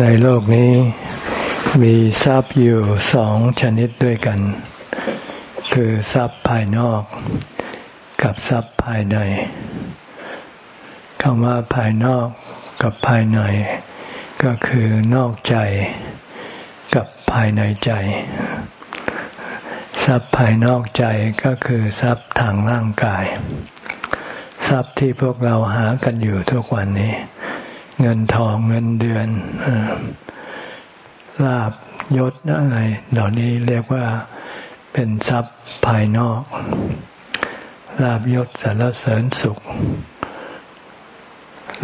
ในโลกนี้มีทรัพย์อยู่สองชนิดด้วยกัน คือทรัพย์ภายนอก กับทรัพย์ภายในคำว่าภายนอกกับภายใน ก็คือนอกใจ กับภายในใจ ทรัพย์ภายนอกใจก็คือทรัพย์ทางร่างกาย ทรัพย์ที่พวกเราหากันอยู่ทุกวันนี้ เงินทองเงินเดือนลาบยศอะไรเหล่านี้เรียกว่าเป็นทรัพย์ภายนอกลาบยศสารเสริญสุข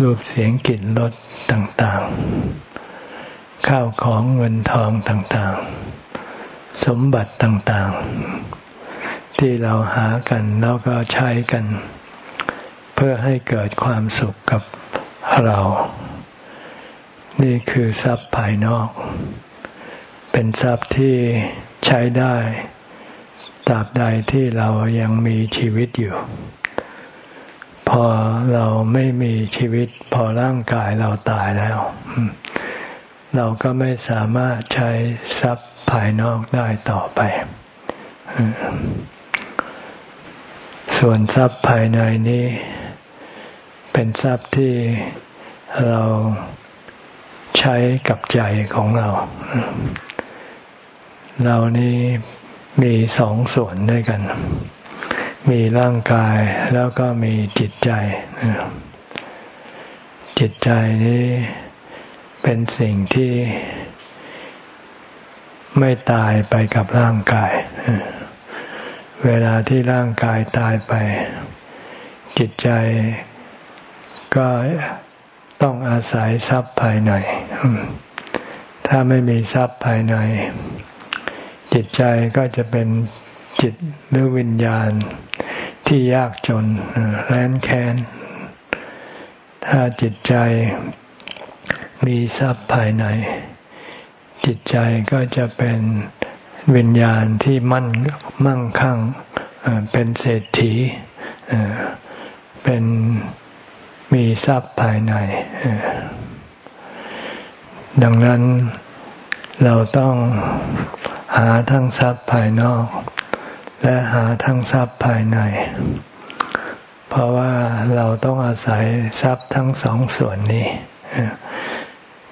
รูปเสียงกลิ่นรสต่างๆ ข้าวของเงินทองต่างๆ สมบัติต่างๆ ที่เราหากันแล้วก็ใช้กัน เพื่อให้เกิดความสุขกับเรา นี่คือทรัพย์ภายนอก เป็นทรัพย์ที่ใช้ได้ตราบใดที่เรายังมีชีวิตอยู่ พอเราไม่มีชีวิต พอร่างกายเราตายแล้ว เราก็ไม่สามารถใช้ทรัพย์ภายนอกได้ต่อไป ส่วนทรัพย์ภายในนี้ เป็นทรัพย์ที่เรา ใช้กับใจของเรา เรานี้มีสองส่วนด้วยกัน มีร่างกายแล้วก็มีจิตใจ จิตใจนี้เป็นสิ่งที่ไม่ตายไปกับร่างกาย เวลาที่ร่างกายตายไป จิตใจก็ ต้องอาศัยทรัพย์ภายใน ถ้าไม่มีทรัพย์ภายใน จิตใจก็จะเป็นจิตหรือวิญญาณที่ยากจนแร้นแค้น ถ้าจิตใจมีทรัพย์ภายใน จิตใจก็จะเป็นวิญญาณที่มั่นมั่งคั่งเป็นเศรษฐีเป็น มีทรัพย์ภายใน ดังนั้นเราต้องหาทั้งทรัพย์ภายนอก และหาทั้งทรัพย์ภายใน เพราะว่าเราต้องอาศัยทรัพย์ทั้งสองส่วนนี้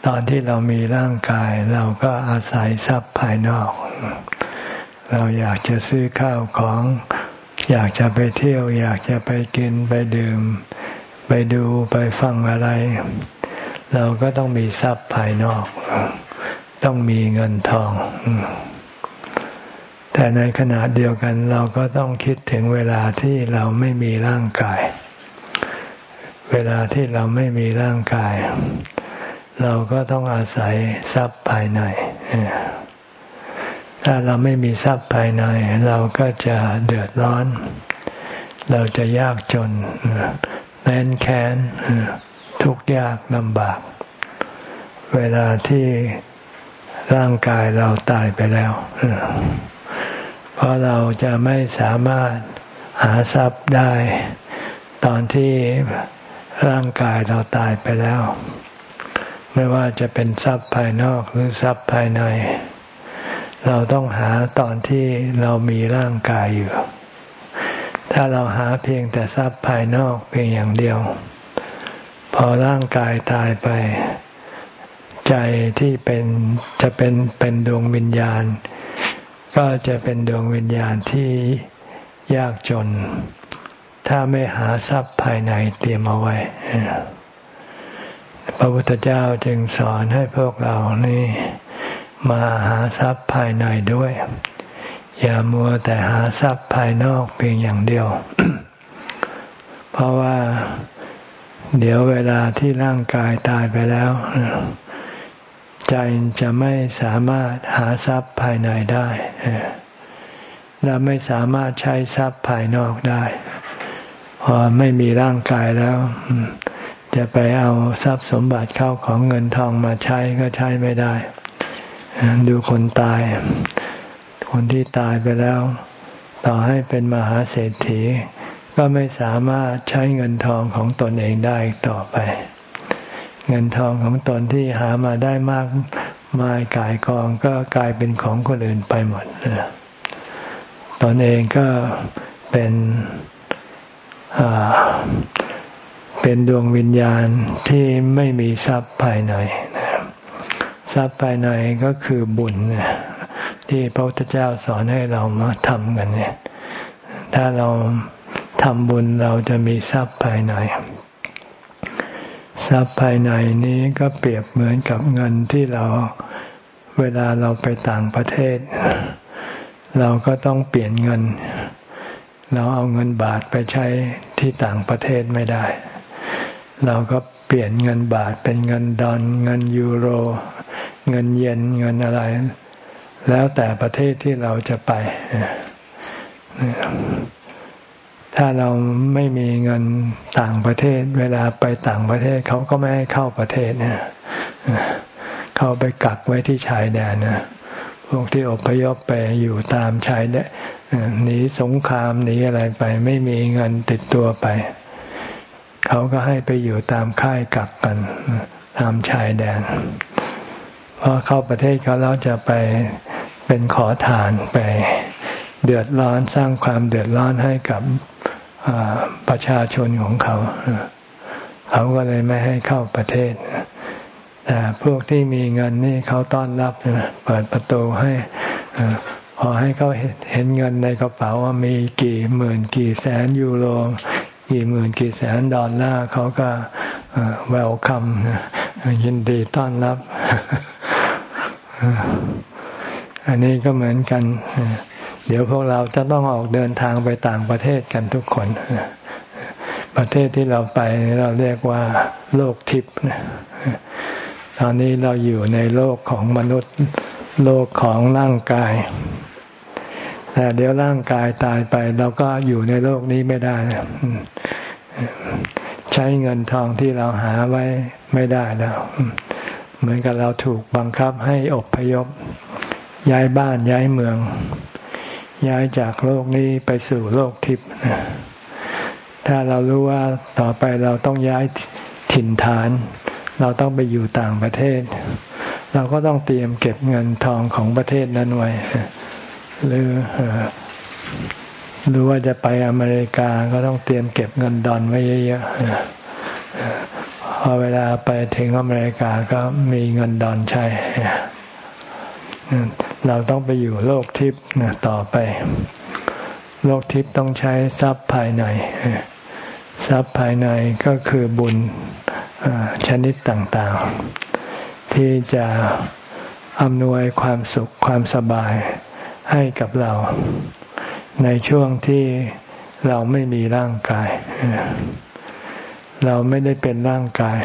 ตอนที่เรามีร่างกาย เราก็อาศัยทรัพย์ภายนอก เราอยากจะซื้อข้าวของ อยากจะไปเที่ยว อยากจะไปกินไปดื่ม ไปดูไปฟังอะไร เราก็ต้องมีทรัพย์ภายนอก ต้องมีเงินทอง แต่ในขณะเดียวกัน เราก็ต้องคิดถึงเวลาที่เราไม่มีร่างกาย เวลาที่เราไม่มีร่างกาย เราก็ต้องอาศัยทรัพย์ภายในถ้าเราไม่มีทรัพย์ภายใน เราก็จะเดือดร้อน เราจะยากจน แน้นแค้นทุกข์ยากลำบาก เวลาที่ร่างกายเราตายไปแล้ว เพราะเราจะไม่สามารถหาทรัพย์ได้ ตอนที่ร่างกายเราตายไปแล้ว ไม่ว่าจะเป็นทรัพย์ภายนอกหรือทรัพย์ภายใน เราต้องหาตอนที่เรามีร่างกายอยู่ ถ้าเราหาเพียงแต่ทรัพย์ภายนอกเพียงอย่างเดียว พอร่างกายตายไป ใจที่เป็นจะเป็นเป็นดวงวิญญาณ ก็จะเป็นดวงวิญญาณที่ยากจน ถ้าไม่หาทรัพย์ภายในเตรียมเอาไว้ พระพุทธเจ้าจึงสอนให้พวกเรานี่มาหาทรัพย์ภายในด้วย อย่ามัวแต่หาทรัพย์ภายนอกเพียงอย่างเดียว เพราะว่า เดี๋ยวเวลาที่ร่างกายตายไปแล้ว ใจจะไม่สามารถหาทรัพย์ภายในได้และไม่สามารถใช้ทรัพย์ภายนอกได้ พอไม่มีร่างกายแล้ว จะไปเอาทรัพย์สมบัติเข้าของเงินทองมาใช้ก็ใช้ไม่ได้ ดูคนตาย คนที่ตายไปแล้ว ต่อให้เป็นมหาเศรษฐี ก็ไม่สามารถใช้เงินทองของตนเองได้ต่อไป เงินทองของตนที่หามาได้มากมายกายกองก็กลายเป็นของคนอื่นไปหมดตนเองก็เป็นเป็นดวงวิญญาณที่ไม่มีทรัพย์ภายในทรัพย์ภายในก็คือบุญ ที่พระพุทธเจ้าสอนให้เรามาทำกันเนี่ย ถ้าเราทำบุญเราจะมีทรัพย์ภายใน ทรัพย์ภายในนี้ก็เปรียบเหมือนกับเงินที่เราเวลาเราไปต่างประเทศ เราก็ต้องเปลี่ยนเงิน เราเอาเงินบาทไปใช้ที่ต่างประเทศไม่ได้ เราก็เปลี่ยนเงินบาทเป็นเงินดอลเงินยูโร เงินเยนเงินอะไร แล้วแต่ประเทศที่เราจะไป ถ้าเราไม่มีเงินต่างประเทศ เวลาไปต่างประเทศเขาก็ไม่ให้เข้าประเทศเนี่ยเขาไปกักไว้ที่ชายแดนนะพวกที่อพยพไปอยู่ตามชายแดนหนีสงครามหนีอะไรไป ไม่มีเงินติดตัวไป เขาก็ให้ไปอยู่ตามค่ายกักกัน ตามชายแดนพอเข้าประเทศเขาแล้วจะไป เป็นขอทานไป เดือดร้อนสร้างความเดือดร้อนให้กับประชาชนของเขา เขาก็เลยไม่ให้เข้าประเทศ แต่พวกที่มีเงินนี่เขาต้อนรับเปิดประตูให้พอให้เขาเห็นเงินในกระเป๋าว่ามีกี่หมื่นกี่แสนยูโรกี่หมื่นกี่แสนดอลลาร์เขาก็แววคำยินดีต้อนรับ อันนี้ก็เหมือนกัน เดี๋ยวพวกเราจะต้องออกเดินทางไปต่างประเทศกันทุกคน ประเทศที่เราไปเราเรียกว่า โลกทิพย์ตอนนี้เราอยู่ในโลกของมนุษย์โลกของร่างกาย แต่เดี๋ยวร่างกายตายไป เราก็อยู่ในโลกนี้ไม่ได้ใช้เงินทองที่เราหาไว้ไม่ได้แล้ว เหมือนกับเราถูกบังคับให้อบพยพ ย้ายบ้านย้ายเมือง ย้ายจากโลกนี้ไปสู่โลกทิพย์ถ้าเรารู้ว่าต่อไปเราต้องย้ายถิ่นฐาน เราต้องไปอยู่ต่างประเทศ เราก็ต้องเตรียมเก็บเงินทองของประเทศนั้นไว้ หรือหรือว่าจะไปอเมริกาก็ต้องเตรียมเก็บเงินดอนไว้เยอะๆพอเวลาไปถึงอเมริกาก็มีเงินดอนใช้ เราต้องไปอยู่โลกทิพย์ต่อไป โลกทิพย์ต้องใช้ทรัพย์ภายใน ทรัพย์ภายในก็คือบุญชนิดต่างๆ ที่จะอำนวยความสุขความสบายให้กับเรา ในช่วงที่เราไม่มีร่างกาย เราไม่ได้เป็นร่างกาย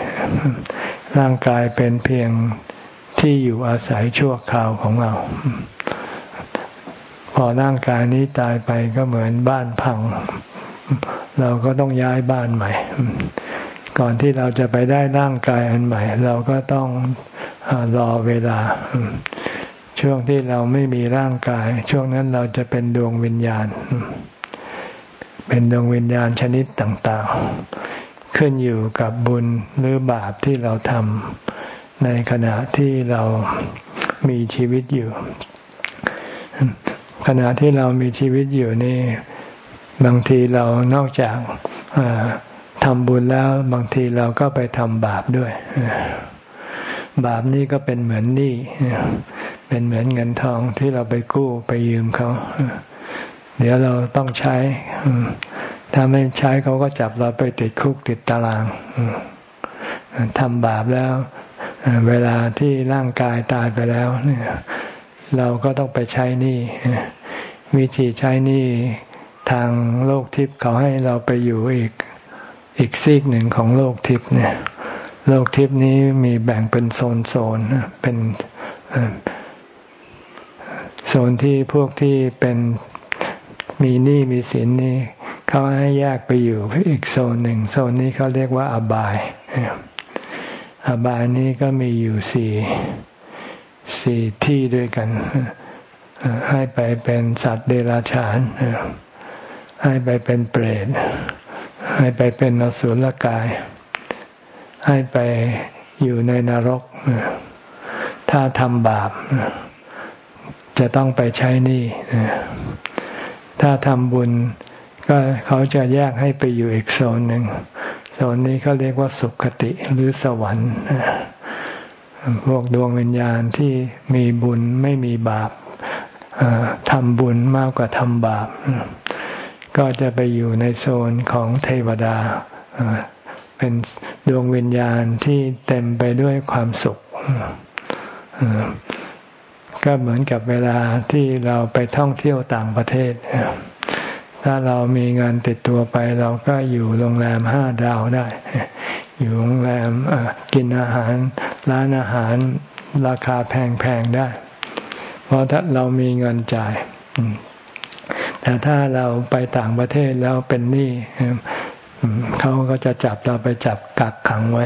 ร่างกายเป็นเพียง ที่อยู่อาศัยชั่วคราวของเรา พอร่างกายนี้ตายไปก็เหมือนบ้านพัง เราก็ต้องย้ายบ้านใหม่ ก่อนที่เราจะไปได้ร่างกายอันใหม่ เราก็ต้องรอเวลา ช่วงที่เราไม่มีร่างกาย ช่วงนั้นเราจะเป็นดวงวิญญาณ เป็นดวงวิญญาณชนิดต่าง ๆ ขึ้นอยู่กับบุญหรือบาปที่เราทำ ในขณะที่เรามีชีวิตอยู่ ขณะที่เรามีชีวิตอยู่นี่ บางทีเรานอกจากทำบุญแล้ว บางทีเราก็ไปทำบาปด้วย บาปนี่ก็เป็นเหมือนหนี้เป็นเหมือนเงินทองที่เราไปกู้ไปยืมเขาเดี๋ยวเราต้องใช้ ถ้าไม่ใช้เขาก็จับเราไปติดคุกติดตารางทำบาปแล้ว เวลาที่ร่างกายตายไปแล้วเราก็ต้องไปใช้หนี้วิธีใช้หนี้ทางโลกทิพย์เขาให้เราไปอยู่อีกอีกซีกหนึ่งของโลกทิพย์เนี่ย โลกทิพย์นี้มีแบ่งเป็นโซนโซนเป็นโซนที่พวกที่เป็นมีหนี้มีสินนี่เขาให้แยกไปอยู่อีกโซนหนึ่งโซนนี้เขาเรียกว่าอบาย อบายนี้ก็มีอยู่สี่สี่ที่ด้วยกัน ให้ไปเป็นสัตว์เดรัจฉาน ให้ไปเป็นเปรต ให้ไปเป็นนสุลกาย ให้ไปอยู่ในนรก ถ้าทำบาป จะต้องไปใช้หนี้ถ้าทำบุญ ก็เขาจะแยกให้ไปอยู่อีกโซนหนึ่ง นนี้เขาเรียกว่าสุขติหรือสวรรค์พวกดวงวิญญาณที่มีบุญไม่มีบาปทำบุญมากกว่าทำบาป ก็จะไปอยู่ในโซนของเทวดา เป็นดวงวิญญาณที่เต็มไปด้วยความสุข ก็เหมือนกับเวลาที่เราไปท่องเที่ยวต่างประเทศ ถ้าเรามีเงินติดตัวไป เราก็อยู่โรงแรมห้าดาวได้ อยู่โรงแรมกินอาหาร ร้านอาหารราคาแพงๆได้ เพราะถ้าเรามีเงินจ่าย แต่ถ้าเราไปต่างประเทศแล้วเป็นหนี้เขาก็จะจับเราไปจับกักขังไว้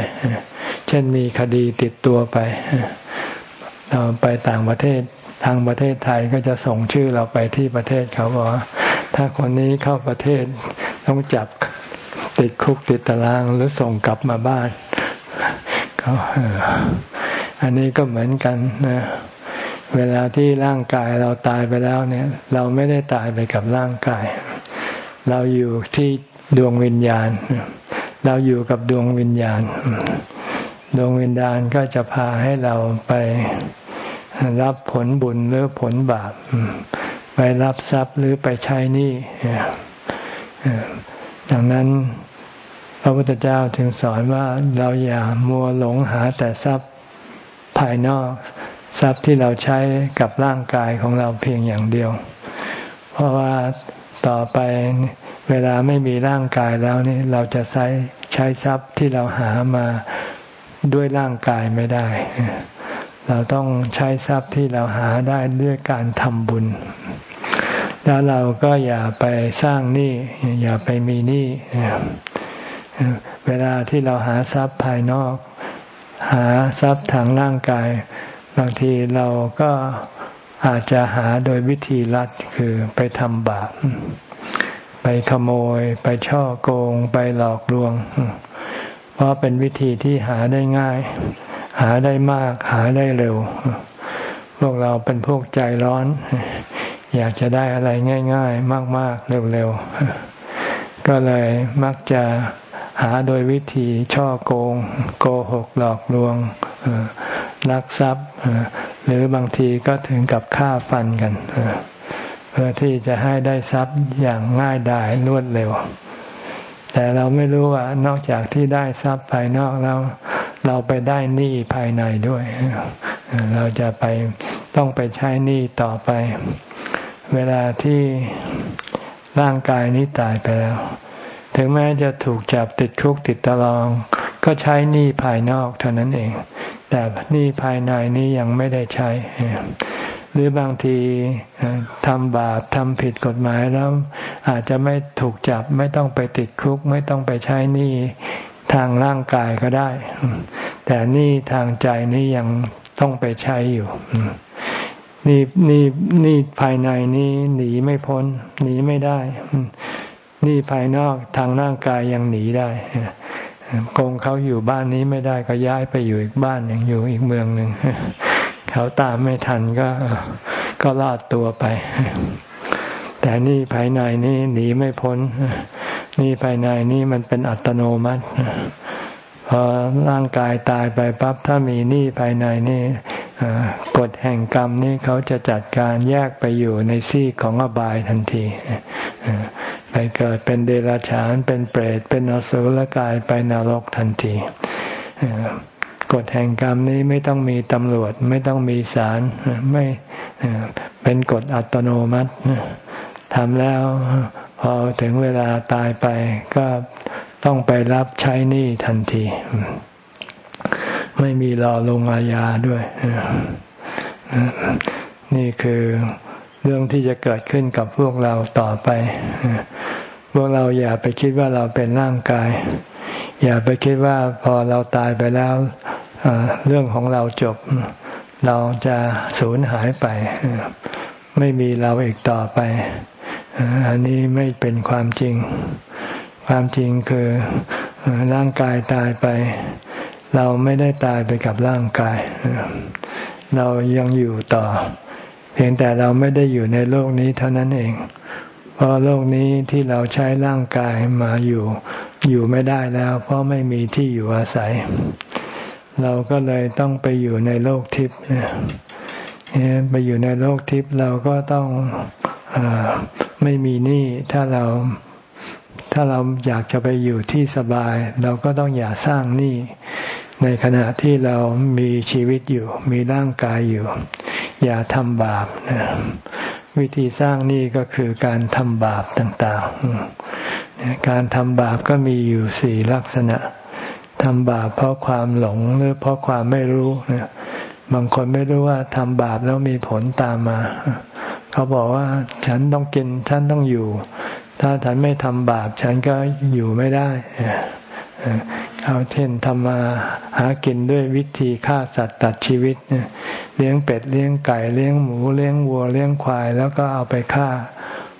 เช่นมีคดีติดตัวไป เราไปต่างประเทศทางประเทศไทยก็จะส่งชื่อเราไปที่ประเทศเขาบอก ถ้าคนนี้เข้าประเทศต้องจับติดคุกติดตารางหรือส่งกลับมาบ้านเขาอันนี้ก็เหมือนกันนะเวลาที่ร่างกายเราตายไปแล้วเนี่ย เราไม่ได้ตายไปกับร่างกาย เราอยู่ที่ดวงวิญญาณ เราอยู่กับดวงวิญญาณ ดวงวิญญาณก็จะพาให้เราไปรับผลบุญหรือผลบาป ไปรับทรัพย์หรือไปใช้หนี้ดังนั้นพระพุทธเจ้าถึงสอนว่าเราอย่ามัวหลงหาแต่ทรัพย์ภายนอก ทรัพย์ที่เราใช้กับร่างกายของเราเพียงอย่างเดียว เพราะว่าต่อไปเวลาไม่มีร่างกายแล้วนี่เราจะใช้ใช้ทรัพย์ที่เราหามาด้วยร่างกายไม่ได้ เราต้องใช้ทรัพย์ที่เราหาได้ด้วยการทำบุญ แล้วเราก็อย่าไปสร้างหนี้อย่าไปมีหนี้เวลาที่เราหาทรัพย์ภายนอก หาทรัพย์ทางร่างกาย บางทีเราก็อาจจะหาโดยวิธีลัดคือไปทำบาปไปขโมย ไปช่อโกง ไปหลอกลวง เพราะเป็นวิธีที่หาได้ง่าย หาได้มาก หาได้เร็ว พวกเราเป็นพวกใจร้อน อยากจะได้อะไรง่าย ๆ มาก ๆ เร็วๆ ก็เลยมักจะหาโดยวิธีช่อโกง โกหกหลอกลวงลักทรัพย์ หรือบางทีก็ถึงกับฆ่าฟันกัน เพื่อที่จะให้ได้ทรัพย์อย่างง่ายดายรวดเร็ว แต่เราไม่รู้ว่านอกจากที่ได้ทรัพย์ภายนอกแล้ว เราไปได้หนี้ภายในด้วย เราจะไปต้องไปใช้หนี้ต่อไป เวลาที่ร่างกายนี้ตายไปแล้ว ถึงแม้จะถูกจับติดคุกติดตาราง ก็ใช้หนี้ภายนอกเท่านั้นเอง แต่หนี้ภายในนี้ยังไม่ได้ใช้ หรือบางทีทำบาปทำผิดกฎหมายแล้ว อาจจะไม่ถูกจับไม่ต้องไปติดคุก ไม่ต้องไปใช้หนี้ ทางร่างกายก็ได้ แต่นี้ทางใจนี่ยังต้องไปใช้อยู่ นี่นี่นี่ภายในนี่หนีไม่พ้น หนีไม่ได้ นี่ภายนอกทางร่างกายยังหนีได้โกงเขาอยู่บ้านนี้ไม่ได้ก็ย้ายไปอยู่อีกบ้านหนึ่งอยู่อีกเมืองหนึ่งเขาตามไม่ทันก็ก็ลาดตัวไป แต่นี่ภายในนี่หนีไม่พ้น นี่ภายในนี่มันเป็นอัตโนมัติพอร่างกายตายไปปั๊บถ้ามีนี่ภายในนี่กฎแห่งกรรมนี่เขาจะจัดการแยกไปอยู่ในซี่ของอบายทันทีไปเกิดเป็นเดรัจฉานเป็นเปรตเป็นอสุรกายไปนรกทันทีกฎแห่งกรรมนี้ไม่ต้องมีตำรวจ ไม่ต้องมีศาลไม่เป็นกฎอัตโนมัติทำแล้ว พอถึงเวลาตายไปก็ต้องไปรับใช้หนี้ทันที ไม่มีรอลงอาญาด้วย นี่คือเรื่องที่จะเกิดขึ้นกับพวกเราต่อไป พวกเราอย่าไปคิดว่าเราเป็นร่างกาย อย่าไปคิดว่าพอเราตายไปแล้วเรื่องของเราจบ เราจะสูญหายไป ไม่มีเราอีกต่อไป อันนี้ไม่เป็นความจริง ความจริงคือร่างกายตายไป เราไม่ได้ตายไปกับร่างกาย เรายังอยู่ต่อ เพียงแต่เราไม่ได้อยู่ในโลกนี้เท่านั้นเอง เพราะโลกนี้ที่เราใช้ร่างกายมาอยู่ อยู่ไม่ได้แล้ว เพราะไม่มีที่อยู่อาศัย เราก็เลยต้องไปอยู่ในโลกทิพย์ไปอยู่ในโลกทิพย์เราก็ต้อง ไม่มีหนี้ถ้าเราถ้าเราอยากจะไปอยู่ที่สบาย เราก็ต้องอย่าสร้างหนี้ในขณะที่เรามีชีวิตอยู่ มีร่างกายอยู่ อย่าทำบาปนะวิธีสร้างหนี้ก็คือการทำบาปต่างๆ การทำบาปก็มีอยู่สี่ลักษณะทำบาปเพราะความหลงหรือเพราะความไม่รู้ บางคนไม่รู้ว่าทำบาปแล้วมีผลตามมา เขาบอกว่าฉันต้องกิน ฉันต้องอยู่ ถ้าฉันไม่ทำบาป ฉันก็อยู่ไม่ได้เอาเช่นทำมาหากินด้วยวิธีฆ่าสัตว์ตัดชีวิตเลี้ยงเป็ดเลี้ยงไก่เลี้ยงหมูเลี้ยงวัวเลี้ยงควาย แล้วก็เอาไปฆ่า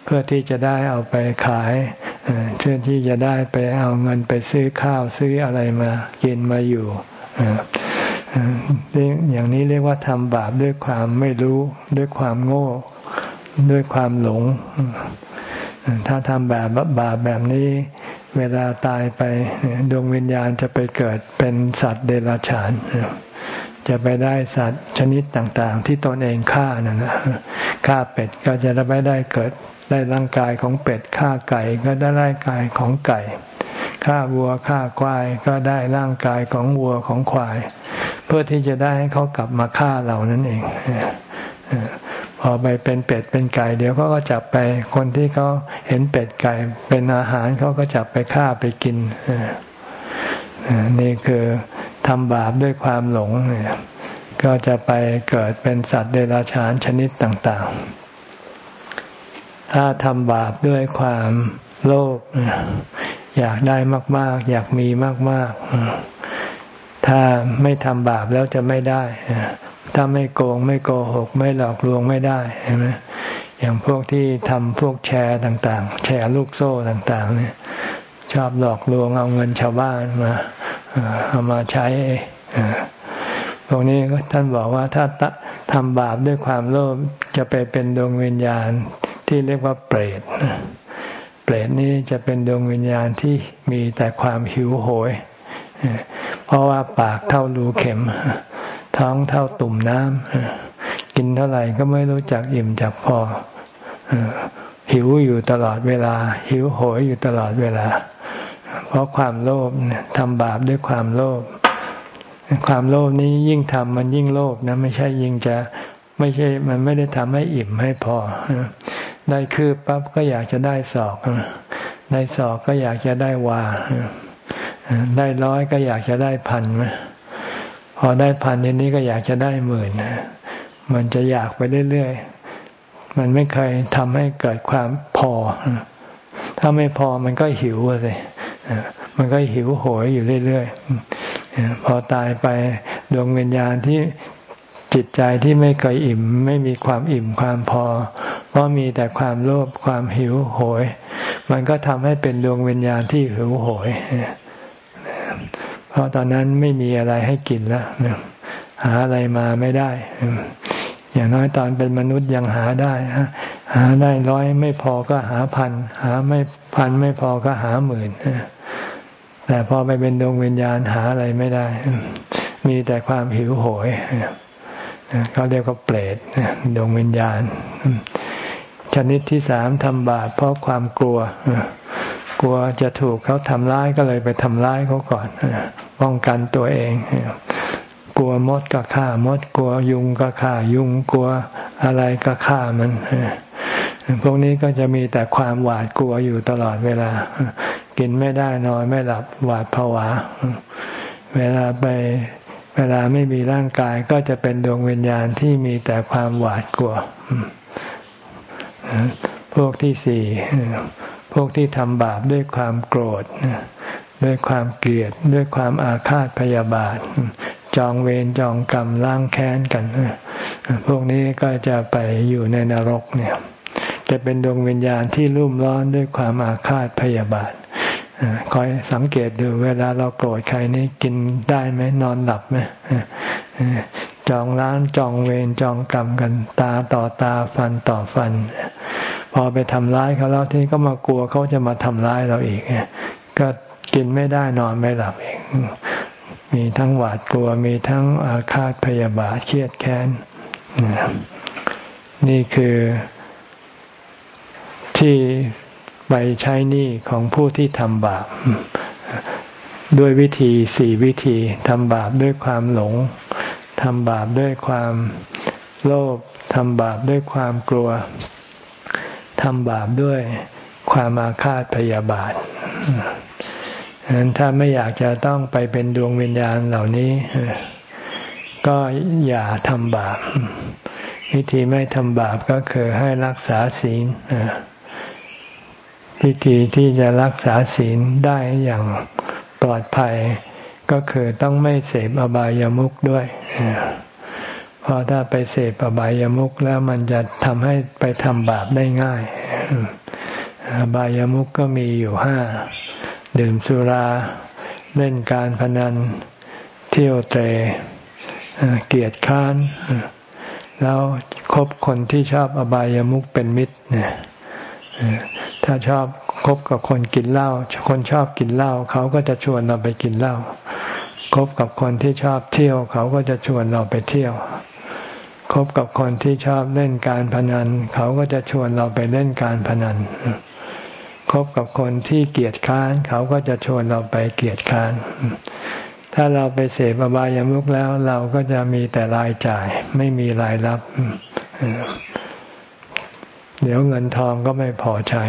เพื่อที่จะได้เอาไปขายเพื่อที่จะได้ไปเอาเงินไปซื้อข้าวซื้ออะไรมากินมาอยู่ อย่างนี้เรียกว่าทำบาปด้วยความไม่รู้ ด้วยความโง่ ด้วยความหลง ถ้าทำแบบบาปแบบนี้ เวลาตายไปดวงวิญญาณจะไปเกิดเป็นสัตว์เดรัจฉานจะไปได้สัตว์ชนิดต่างๆ ที่ตนเองฆ่านั่นะฆ่าเป็ดก็จะไม่ได้เกิดได้ร่างกายของเป็ดฆ่าไก่ก็ได้ร่างกายของไก่ฆ่าวัวฆ่าควายก็ได้ร่างกายของวัวของควาย เพื่อที่จะได้ให้เขากลับมาฆ่าเรานั่นเองพอไปเป็นเป็ดเป็นไก่เดี๋ยวเขาก็จับไปคนที่เขาเห็นเป็ดไก่เป็นอาหารเขาก็จับไปฆ่าไปกินนี่คือทำบาปด้วยความหลงก็จะไปเกิดเป็นสัตว์เดรัจฉานชนิดต่าง ๆ ถ้าทำบาปด้วยความโลภอยากได้มาก ๆ อยากมีมาก ๆ ถ้าไม่ทำบาปแล้วจะไม่ได้ ถ้าไม่โกงไม่โกหก ไม่หลอกลวงไม่ได้ใช่ไหมอย่างพวกที่ทำพวกแชร์ต่าง ๆ แชร์ลูกโซ่ต่าง ๆ เนี่ย ชอบหลอกลวงเอาเงินชาวบ้านมาเอามาใช้พวกนี้ท่านบอกว่าถ้าทำบาปด้วยความโลภจะไปเป็นดวงวิญญาณที่เรียกว่าเปรตเปรตนี้จะเป็นดวงวิญญาณที่มีแต่ความหิวโหย เพราะว่าปากเท่ารูเข็ม ท้องเท่าตุ่มน้ำกินเท่าไหร่ก็ไม่รู้จักอิ่มจักพอหิวอยู่ตลอดเวลา หิวโหยอยู่ตลอดเวลา เพราะความโลภทำบาปด้วยความโลภความโลภนี้ยิ่งทำมันยิ่งโลภนะ ไม่ใช่ยิ่งจะไม่ใช่ มันไม่ได้ทำให้อิ่มให้พอ ได้คืบปั๊บก็อยากจะได้ศอก ได้ศอกก็อยากจะได้วา ได้ร้อยก็อยากจะได้พันพอได้พันทีนี้ก็อยากจะได้หมื่นมันจะอยากไปเรื่อยๆมันไม่เคยทำให้เกิดความพอ ถ้าไม่พอมันก็หิวเลยมันก็หิวโหยอยู่เรื่อยๆพอตายไปดวงวิญญาณที่จิตใจที่ไม่เคยอิ่ม ไม่มีความอิ่มความพอ เพราะมีแต่ความโลภความหิวโหย มันก็ทำให้เป็นดวงวิญญาณที่หิวโหย เพราะตอนนั้นไม่มีอะไรให้กินแล้วหาอะไรมาไม่ได้ อย่างน้อยตอนเป็นมนุษย์ยังหาได้หาได้ร้อยไม่พอก็หาพัน หาไม่พันไม่พอก็หาหมื่นแต่พอไปเป็นดวงวิญญาณหาอะไรไม่ได้ มีแต่ความหิวโหยเขาเรียกว่าเปรตดวงวิญญาณ ชนิดที่สามทำบาปเพราะความกลัว กลัวจะถูกเขาทำร้ายก็เลยไปทำร้ายเขาก่อนป้องกันตัวเอง กลัวมดก็ฆ่ามด กลัวยุงก็ฆ่ายุง กลัวอะไรก็ฆ่ามันพวกนี้ก็จะมีแต่ความหวาดกลัวอยู่ตลอดเวลา กินไม่ได้นอนไม่หลับหวาดผวา เวลาไปเวลาไม่มีร่างกายก็จะเป็นดวงวิญญาณที่มีแต่ความหวาดกลัว พวกที่สี่ พวกที่ทำบาปด้วยความโกรธ ด้วยความเกลียด ด้วยความอาฆาตพยาบาท จองเวรจองกรรมล้างแค้นกัน พวกนี้ก็จะไปอยู่ในนรกเนี่ย จะเป็นดวงวิญญาณที่รุ่มร้อนด้วยความอาฆาตพยาบาทคอยสังเกตดูเวลาเราโกรธใครนี่กินได้ไหมนอนหลับไหมจองร้านจองเวรจองกรรมกันตาต่อตาฟันต่อฟัน พอไปทำร้ายเขาแล้วที่ก็มากลัวเขาจะมาทำร้ายเราอีกก็กินไม่ได้นอนไม่หลับเองมีทั้งหวาดกลัวมีทั้งอาฆาตพยาบาทเครียดแค้นนี่คือที่ไปใช้หนี้ของผู้ที่ทำบาปด้วยวิธีสี่วิธีทำบาปด้วยความหลงทำบาปด้วยความโลภทำบาปด้วยความกลัว ทำบาปด้วยความอาฆาตพยาบาทฉะนั้นถ้าไม่อยากจะต้องไปเป็นดวงวิญญาณเหล่านี้ ก็อย่าทำบาป วิธีไม่ทำบาปก็คือให้รักษาศีลวิธีที่จะรักษาศีลได้อย่างปลอดภัย ก็คือต้องไม่เสพอบายามุขด้วย เพราะถ้าไปเสพอบายามุขแล้วมันจะทำให้ไปทำบาปได้ง่าย อบายามุขก็มีอยู่ห้า ดื่มสุรา เล่นการพนัน เที่ยวเตะเกียรติค้าน แล้วคบคนที่ชอบอบายามุขเป็นมิตรเนี่ยถ้าชอบคบกับคนกินเหล้า คนชอบกินเหล้าเขาก็จะชวนเราไปกินเหล้าคบกับคนที่ชอบเที่ยว เขาก็จะชวนเราไปเที่ยว คบกับคนที่ชอบเล่นการพนัน เขาก็จะชวนเราไปเล่นการพนันคบกับคนที่เกียจค้าน เขาก็จะชวนเราไปเกียจค้าน ถ้าเราไปเสพอบายามุขแล้วเราก็จะมีแต่รายจ่าย ไม่มีรายรับ เดี๋ยวเงินทองก็ไม่พอใช้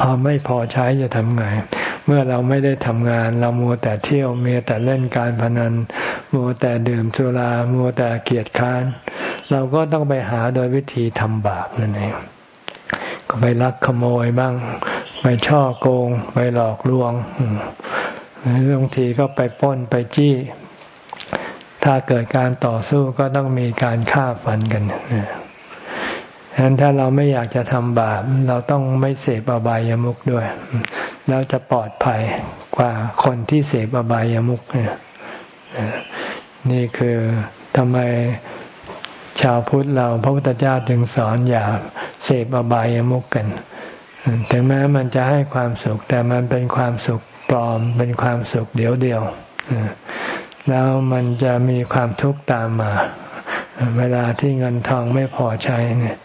พอไม่พอใช้จะทำไง เมื่อเราไม่ได้ทำงาน เรามัวแต่เที่ยวมัวแต่เล่นการพนัน มัวแต่ดื่มสุรามัวแต่เกียจค้าน เราก็ต้องไปหาโดยวิธีทำบาปนั่นเองก็ไปลักขโมยบ้าง ไปช่อโกง ไปหลอกลวงบางทีก็ไปป้นไปจี้ ถ้าเกิดการต่อสู้ก็ต้องมีการฆ่าฟันกัน ฉะนั้นถ้าเราไม่อยากจะทำบาป เราต้องไม่เสพอบายามุขด้วย แล้วจะปลอดภัยกว่าคนที่เสพอบายามุขเนี่ยนี่คือทำไมชาวพุทธเราพระพุทธเจ้าจึงสอนอย่าเสพอบายามุขกัน ถึงแม้มันจะให้ความสุข แต่มันเป็นความสุขปลอม เป็นความสุขเดียวเดียวแล้วมันจะมีความทุกข์ตามมา เวลาที่เงินทองไม่พอใช้เนี่ย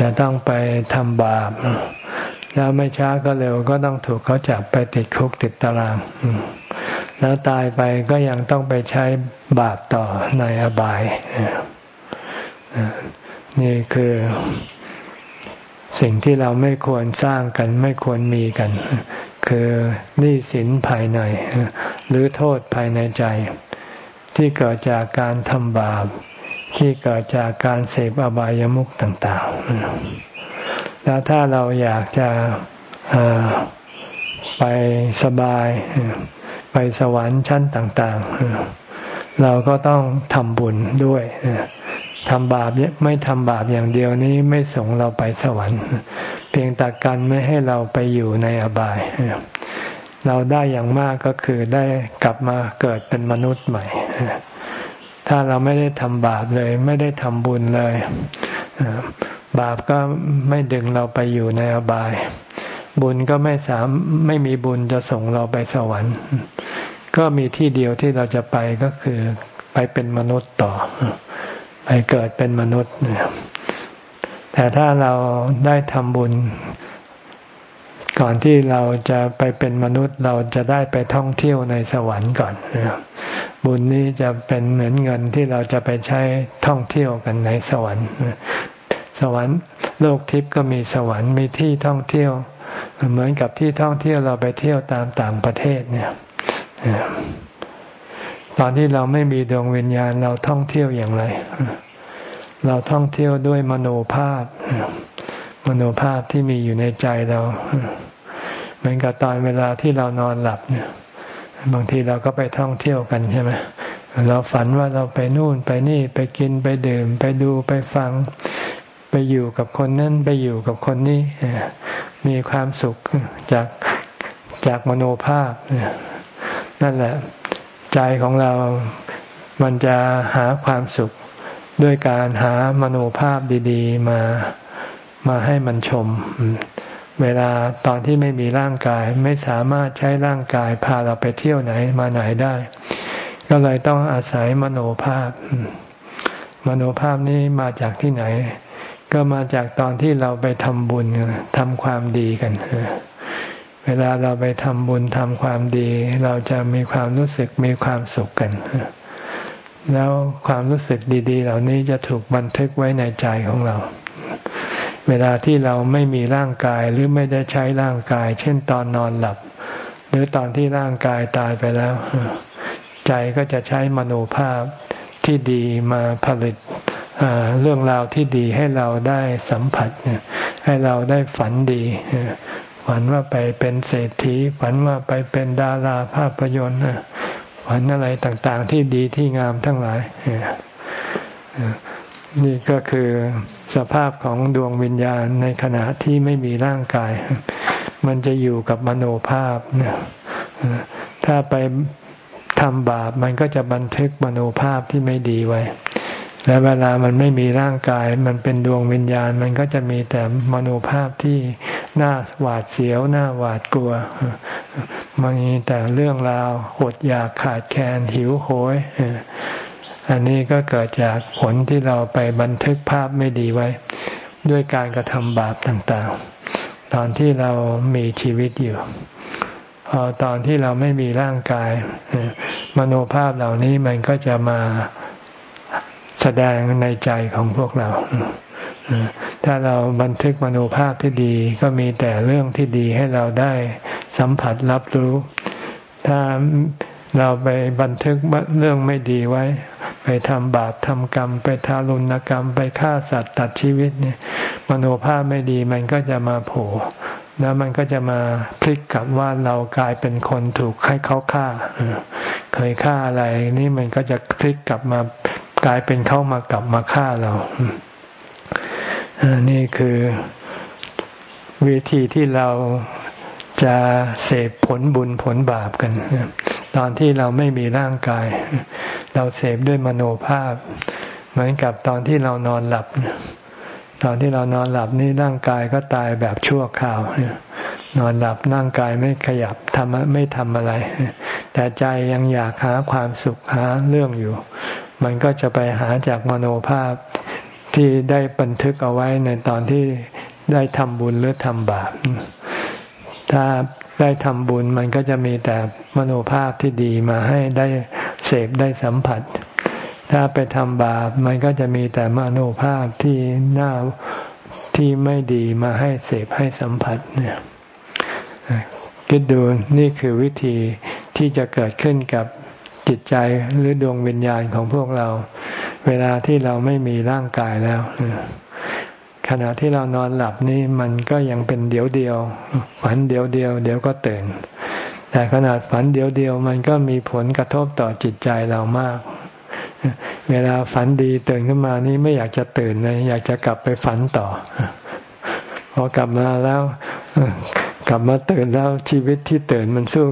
จะต้องไปทำบาป แล้วไม่ช้าก็เร็วก็ต้องถูกเขาจับไปติดคุกติดตาราง แล้วตายไปก็ยังต้องไปใช้บาปต่อในอบาย นี่คือสิ่งที่เราไม่ควรสร้างกันไม่ควรมีกัน คือหนี้สินภายใน หรือโทษภายในใจ ที่เกิดจากการทำบาป ที่เกิดจากการเสพอบายามุขต่าง ๆ แล้วถ้าเราอยากจะไปสบาย ไปสวรรค์ชั้นต่าง ๆ เราก็ต้องทำบุญด้วยทำบาปไม่ทำบาปอย่างเดียวนี้ไม่ส่งเราไปสวรรค์ เพียงแต่กันไม่ให้เราไปอยู่ในอบาย เราได้อย่างมากก็คือได้กลับมาเกิดเป็นมนุษย์ใหม่ ถ้าเราไม่ได้ทำบาปเลย ไม่ได้ทำบุญเลย บาปก็ไม่ดึงเราไปอยู่ในอบาย บุญก็ไม่สามไม่มีบุญจะส่งเราไปสวรรค์ ก็มีที่เดียวที่เราจะไปก็คือไปเป็นมนุษย์ต่อ ไปเกิดเป็นมนุษย์ แต่ถ้าเราได้ทำบุญ ก่อนที่เราจะไปเป็นมนุษย์เราจะได้ไปท่องเที่ยวในสวรรค์ก่อน บุญนี้จะเป็นเหมือนเงินที่เราจะไปใช้ท่องเที่ยวกันในสวรรค์ สวรรค์โลกทิพย์ก็มีสวรรค์มีที่ท่องเที่ยว เหมือนกับที่ท่องเที่ยวเราไปเที่ยวตามต่างประเทศเนี่ยตอนที่เราไม่มีดวงวิญญาณเราท่องเที่ยวอย่างไร เราท่องเที่ยวด้วยมโนภาพ มโนภาพที่มีอยู่ในใจเราเหมือนกับตอนเวลาที่เรานอนหลับเนี่ย บางทีเราก็ไปท่องเที่ยวกันใช่ไหมเราฝันว่าเราไปนู่นไปนี่ไปกินไปดื่ม ไปดูไปฟัง ไปอยู่กับคนนั้นไปอยู่กับคนนี้มีความสุขจากจากมโนภาพนั่นแหละ ใจของเรามันจะหาความสุขด้วยการหามโนภาพดี ๆ มา มาให้มันชม เวลาตอนที่ไม่มีร่างกายไม่สามารถใช้ร่างกายพาเราไปเที่ยวไหนมาไหนได้ ก็เลยต้องอาศัยมโนภาพ มโนภาพนี้มาจากที่ไหน ก็มาจากตอนที่เราไปทำบุญทำความดีกันเวลาเราไปทำบุญทำความดี เราจะมีความรู้สึกมีความสุขกันแล้วความรู้สึกดี ๆ เหล่านี้จะถูกบันทึกไว้ในใจของเรา เวลาที่เราไม่มีร่างกายหรือไม่ได้ใช้ร่างกาย เช่นตอนนอนหลับ หรือตอนที่ร่างกายตายไปแล้ว ใจก็จะใช้มโนภาพที่ดีมาผลิตเรื่องราวที่ดีให้เราได้สัมผัสให้เราได้ฝันดีฝันว่าไปเป็นเศรษฐี ฝันว่าไปเป็นดาราภาพยนตร์ฝันอะไรต่างๆ ที่ดีที่งามทั้งหลาย นี่ก็คือสภาพของดวงวิญญาณในขณะที่ไม่มีร่างกาย มันจะอยู่กับมโนภาพเนี่ยถ้าไปทำบาปมันก็จะบันทึกมโนภาพที่ไม่ดีไว้ และเวลามันไม่มีร่างกาย มันเป็นดวงวิญญาณ มันก็จะมีแต่มโนภาพที่น่าหวาดเสียวน่าหวาดกลัวมันมีแต่เรื่องราวอดอยากขาดแคลนหิวโหย อันนี้ก็เกิดจากผลที่เราไปบันทึกภาพไม่ดีไว้ ด้วยการกระทำบาปต่างๆ ตอนที่เรามีชีวิตอยู่พอตอนที่เราไม่มีร่างกาย มโนภาพเหล่านี้มันก็จะมาแสดงในใจของพวกเรา ถ้าเราบันทึกมโนภาพที่ดีก็มีแต่เรื่องที่ดีให้เราได้สัมผัสรับรู้ ถ้าเราไปบันทึกเรื่องไม่ดีไว้ ไปทำบาปทำกรรม ไปทารุณกรรม ไปฆ่าสัตว์ตัดชีวิตเนี่ย มโนภาพไม่ดีมันก็จะมาโผล่แล้วมันก็จะมาพลิกกลับว่าเรากลายเป็นคนถูกให้เขาฆ่า เคยฆ่าอะไร นี่มันก็จะพลิกกลับมากลายเป็นเข้ามากลับมาฆ่าเรา นี่คือวิธีที่เราจะเสพผลบุญผลบาปกัน ตอนที่เราไม่มีร่างกาย เราเสพด้วยมโนภาพ เหมือนกับตอนที่เรานอนหลับ ตอนที่เรานอนหลับนี่ร่างกายก็ตายแบบชั่วคราว นอนหลับร่างกายไม่ขยับทำไม่ทำอะไร แต่ใจยังอยากหาความสุขหาเรื่องอยู่ มันก็จะไปหาจากมโนภาพที่ได้บันทึกเอาไว้ในตอนที่ได้ทำบุญหรือทำบาป ถ้า ได้ทำบุญมันก็จะมีแต่มโนภาพที่ดีมาให้ได้เสพได้สัมผัส ถ้าไปทำบาปมันก็จะมีแต่มโนภาพที่น่าที่ไม่ดีมาให้เสพให้สัมผัสเนี่ยคิดดูนี่คือวิธีที่จะเกิดขึ้นกับจิตใจหรือดวงวิญญาณของพวกเรา เวลาที่เราไม่มีร่างกายแล้ว ขณะที่เรานอนหลับนี่มันก็ยังเป็นเดียวเดียว ฝันเดียวเดียว เดี๋ยวก็ตื่น แต่ขนาดฝันเดียวเดียว มันก็มีผลกระทบต่อจิตใจเรามาก เวลาฝันดีตื่นขึ้นมานี่ไม่อยากจะตื่นเลยอยากจะกลับไปฝันต่อ พอกลับมาแล้วกลับมาตื่นแล้วชีวิตที่ตื่นมันสู้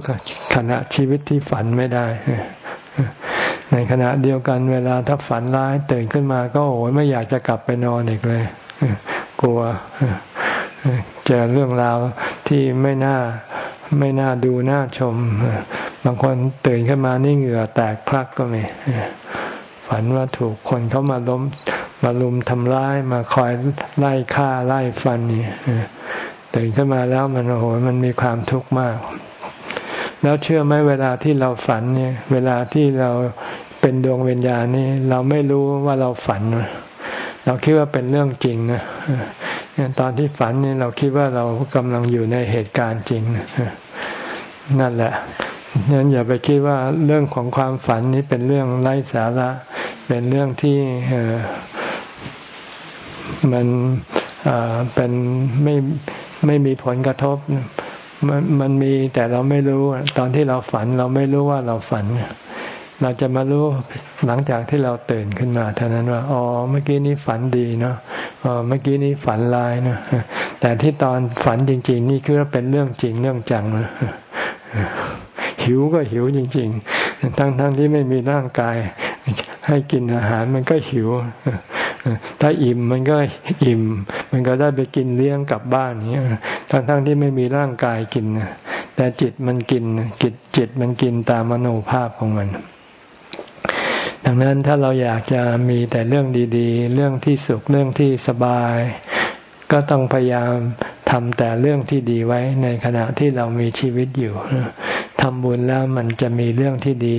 ขณะชีวิตที่ฝันไม่ได้ ในขณะเดียวกันเวลาถ้าฝันร้ายตื่นขึ้นมาก็โอ้ยไม่อยากจะกลับไปนอนอีกเลย กลัวเจอเรื่องราวที่ไม่น่าไม่น่าดูน่าชม บางคนตื่นขึ้นมานี่เหงื่อแตกพลักก็มีฝันว่าถูกคนเขามาล้มมาลุมทำร้ายมาคอยไล่ฆ่าไล่ฟันนี่ตื่นขึ้นมาแล้วมันโอ้โหมันมีความทุกข์มาก แล้วเชื่อไหมเวลาที่เราฝันเนี่ย เวลาที่เราเป็นดวงวิญญาณนี่เราไม่รู้ว่าเราฝัน เราคิดว่าเป็นเรื่องจริงนะตอนที่ฝันนี่เราคิดว่าเรากำลังอยู่ในเหตุการณ์จริงนั่นแหละนั้นอย่าไปคิดว่าเรื่องของความฝันนี้เป็นเรื่องไร้สาระ เป็นเรื่องที่มันเป็นไม่ไม่มีผลกระทบ มันมันมีแต่เราไม่รู้ตอนที่เราฝันเราไม่รู้ว่าเราฝัน เราจะมารู้หลังจากที่เราตื่นขึ้นมาเท่านั้นว่าอ๋อเมื่อกี้นี้ฝันดีเนาะอ๋อเมื่อกี้นี้ฝันลายเนาะแต่ที่ตอนฝันจริง ๆ นี่คือเป็นเรื่องจริงเรื่องจังนะหิวก็หิวจริง ๆ ทั้งๆทที่ไม่มีร่างกาย ให้กินอาหารมันก็หิว ถ้าอิ่มมันก็อิ่ม มันก็ได้ไปกินเลี้ยงกลับบ้านนี้ทั้งๆที่ไม่มีร่างกายกินแต่จิตมันกินจิตจิตมันกินตามมโนภาพของมัน ดังนั้นถ้าเราอยากจะมีแต่เรื่องดี ๆ เรื่องที่สุขเรื่องที่สบาย ก็ต้องพยายาม ทำแต่เรื่องที่ดีไว้ในขณะที่เรามีชีวิตอยู่ทำบุญแล้วมันจะมีเรื่องที่ดี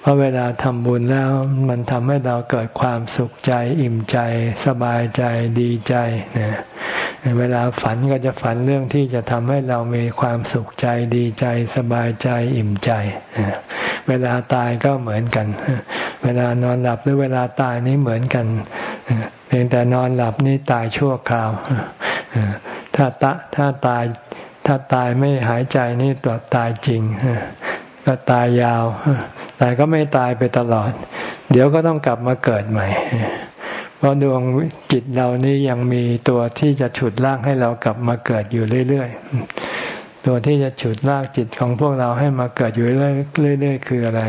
เพราะเวลาทำบุญแล้วมันทำให้เราเกิดความสุขใจอิ่มใจ สบายใจดีใจนะเวลาฝันก็จะฝันเรื่องที่จะทำให้เรามีความสุขใจดีใจ สบายใจอิ่มใจ เวลาตายก็เหมือนกัน เวลานอนหลับหรือเวลาตายนี่เหมือนกัน เพียงแต่นอนหลับนี่ตายชั่วคราว ถ้าตะถ้าตาย ถ้าตายไม่หายใจนี่ตัวตายจริงก็ตายยาว แต่ก็ไม่ตายไปตลอด เดี๋ยวก็ต้องกลับมาเกิดใหม่ เพราะดวงจิตเรานี่ยังมีตัวที่จะฉุดลากให้เรากลับมาเกิดอยู่เรื่อยๆ ตัวที่จะฉุดลากจิตของพวกเราให้มาเกิดอยู่เรื่อยๆ คืออะไร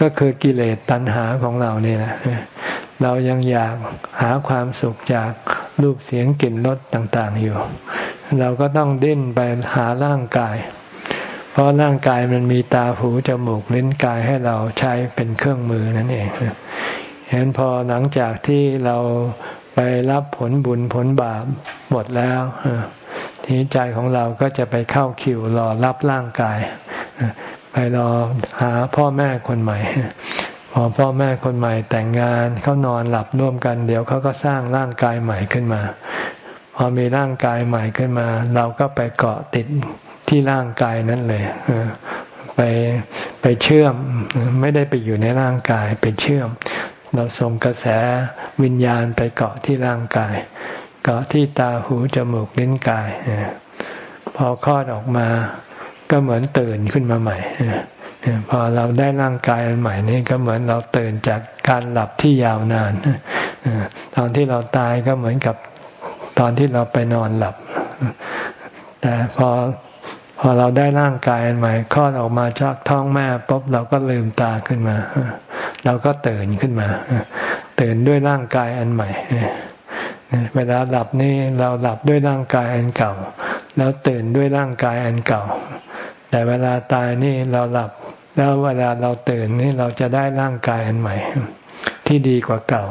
ก็คือกิเลสตัณหาของเราเนี่ยนะ เรายังอยากหาความสุขจากรูปเสียงกลิ่นรสต่างๆอยู่ เราก็ต้องดิ้นไปหาร่างกาย เพราะร่างกายมันมีตาหูจมูกลิ้นกายให้เราใช้เป็นเครื่องมือนั่นเองเห็นพอหลังจากที่เราไปรับผลบุญผลบาปหมดแล้วทีใจของเราก็จะไปเข้าคิวรอรับร่างกายไปรอหาพ่อแม่คนใหม่ พอพ่อแม่คนใหม่แต่งงานเขานอนหลับร่วมกัน เดี๋ยวเขาก็สร้างร่างกายใหม่ขึ้นมา พอมีร่างกายใหม่ขึ้นมา เราก็ไปเกาะติดที่ร่างกายนั้นเลยไปไปเชื่อมไม่ได้ไปอยู่ในร่างกายไปเชื่อม เราส่งกระแสวิญญาณไปเกาะที่ร่างกาย เกาะที่ตาหูจมูกลิ้นกายพอคลอดออกมาก็เหมือนตื่นขึ้นมาใหม่ พอเราได้ร่างกายใหม่นี่ก็เหมือนเราตื่นจากการหลับที่ยาวนานตอนที่เราตายก็เหมือนกับตอนที่เราไปนอนหลับ แต่พอพอเราได้ร่างกายใหม่คลอดออกมาจากท้องแม่ปุ๊บเราก็ลืมตาขึ้นมา เราก็ตื่นขึ้นมา ตื่นด้วยร่างกายอันใหม่เวลาหลับนี่เราหลับด้วยร่างกายอันเก่า แล้วตื่นด้วยร่างกายอันเก่า แต่เวลาตายนี่เราหลับ แล้วเวลาเราตื่นนี่เราจะได้ร่างกายอันใหม่ ที่ดีกว่าเก่า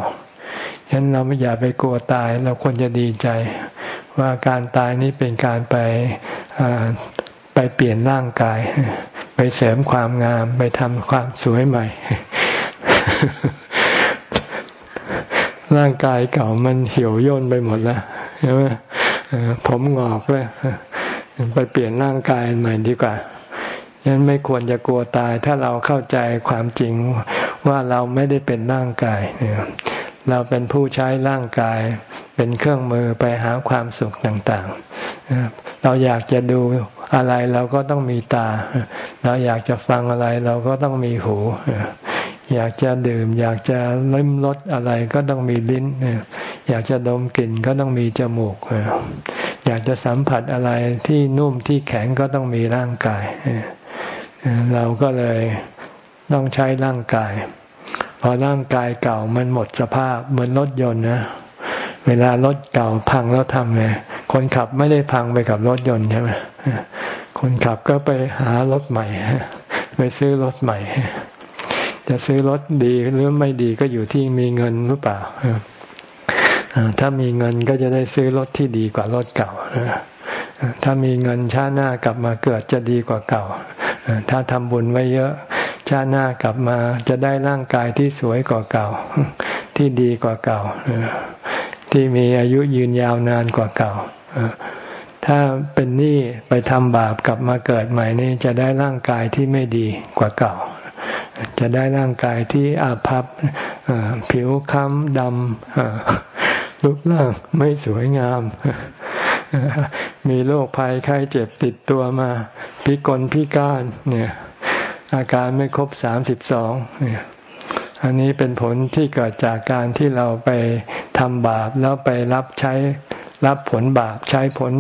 ฉะนั้นเราไม่อย่าไปกลัวตาย เราควรจะดีใจ ว่าการตายนี้เป็นการไปไปเปลี่ยนร่างกาย ไปเสริมความงาม ไปทำความสวยใหม่ ร่างกายเก่ามันเหี่ยวย่นไปหมดแล้วใช่ไหมผมงอกเลย ไปเปลี่ยนร่างกายใหม่ดีกว่าฉะนั้นไม่ควรจะกลัวตาย ถ้าเราเข้าใจความจริงว่าเราไม่ได้เป็นร่างกายเราเป็นผู้ใช้ร่างกาย เป็นเครื่องมือไปหาความสุขต่างๆ เราอยากจะดูอะไรเราก็ต้องมีตา เราอยากจะฟังอะไรเราก็ต้องมีหู อยากจะดื่ม อยากจะลิ้มรสอะไรก็ต้องมีลิ้นอยากจะดมกลิ่นก็ต้องมีจมูกอยากจะสัมผัสอะไรที่นุ่มที่แข็งก็ต้องมีร่างกายเราก็เลยต้องใช้ร่างกาย พอร่างกายเก่ามันหมดสภาพเหมือนรถยนต์นะเวลารถเก่าพังแล้วทำไงคนขับไม่ได้พังไปกับรถยนต์ใช่ไหมคนขับก็ไปหารถใหม่ไปซื้อรถใหม่ จะซื้อรถดีหรือไม่ดีก็อยู่ที่มีเงินหรือเปล่าถ้ามีเงินก็จะได้ซื้อรถที่ดีกว่ารถเก่าถ้ามีเงินชาติหน้ากลับมาเกิดจะดีกว่าเก่า ถ้าทำบุญไว้เยอะ ชาติหน้ากลับมาจะได้ร่างกายที่สวยกว่าเก่า ที่ดีกว่าเก่า ที่มีอายุยืนยาวนานกว่าเก่า ถ้าเป็นหนี้ไปทำบาปกลับมาเกิดใหม่นี่จะได้ร่างกายที่ไม่ดีกว่าเก่า จะได้ร่างกายที่อาภัพผิวค้ำดำรูปร่างไม่สวยงาม มีโรคภัยไข้เจ็บติดตัวมา พิกลพิการเนี่ย อาการไม่ครบสามสิบสองเนี่ยอันนี้เป็นผลที่เกิดจากการที่เราไปทำบาปแล้วไปรับใช้รับผลบาปใช้ผล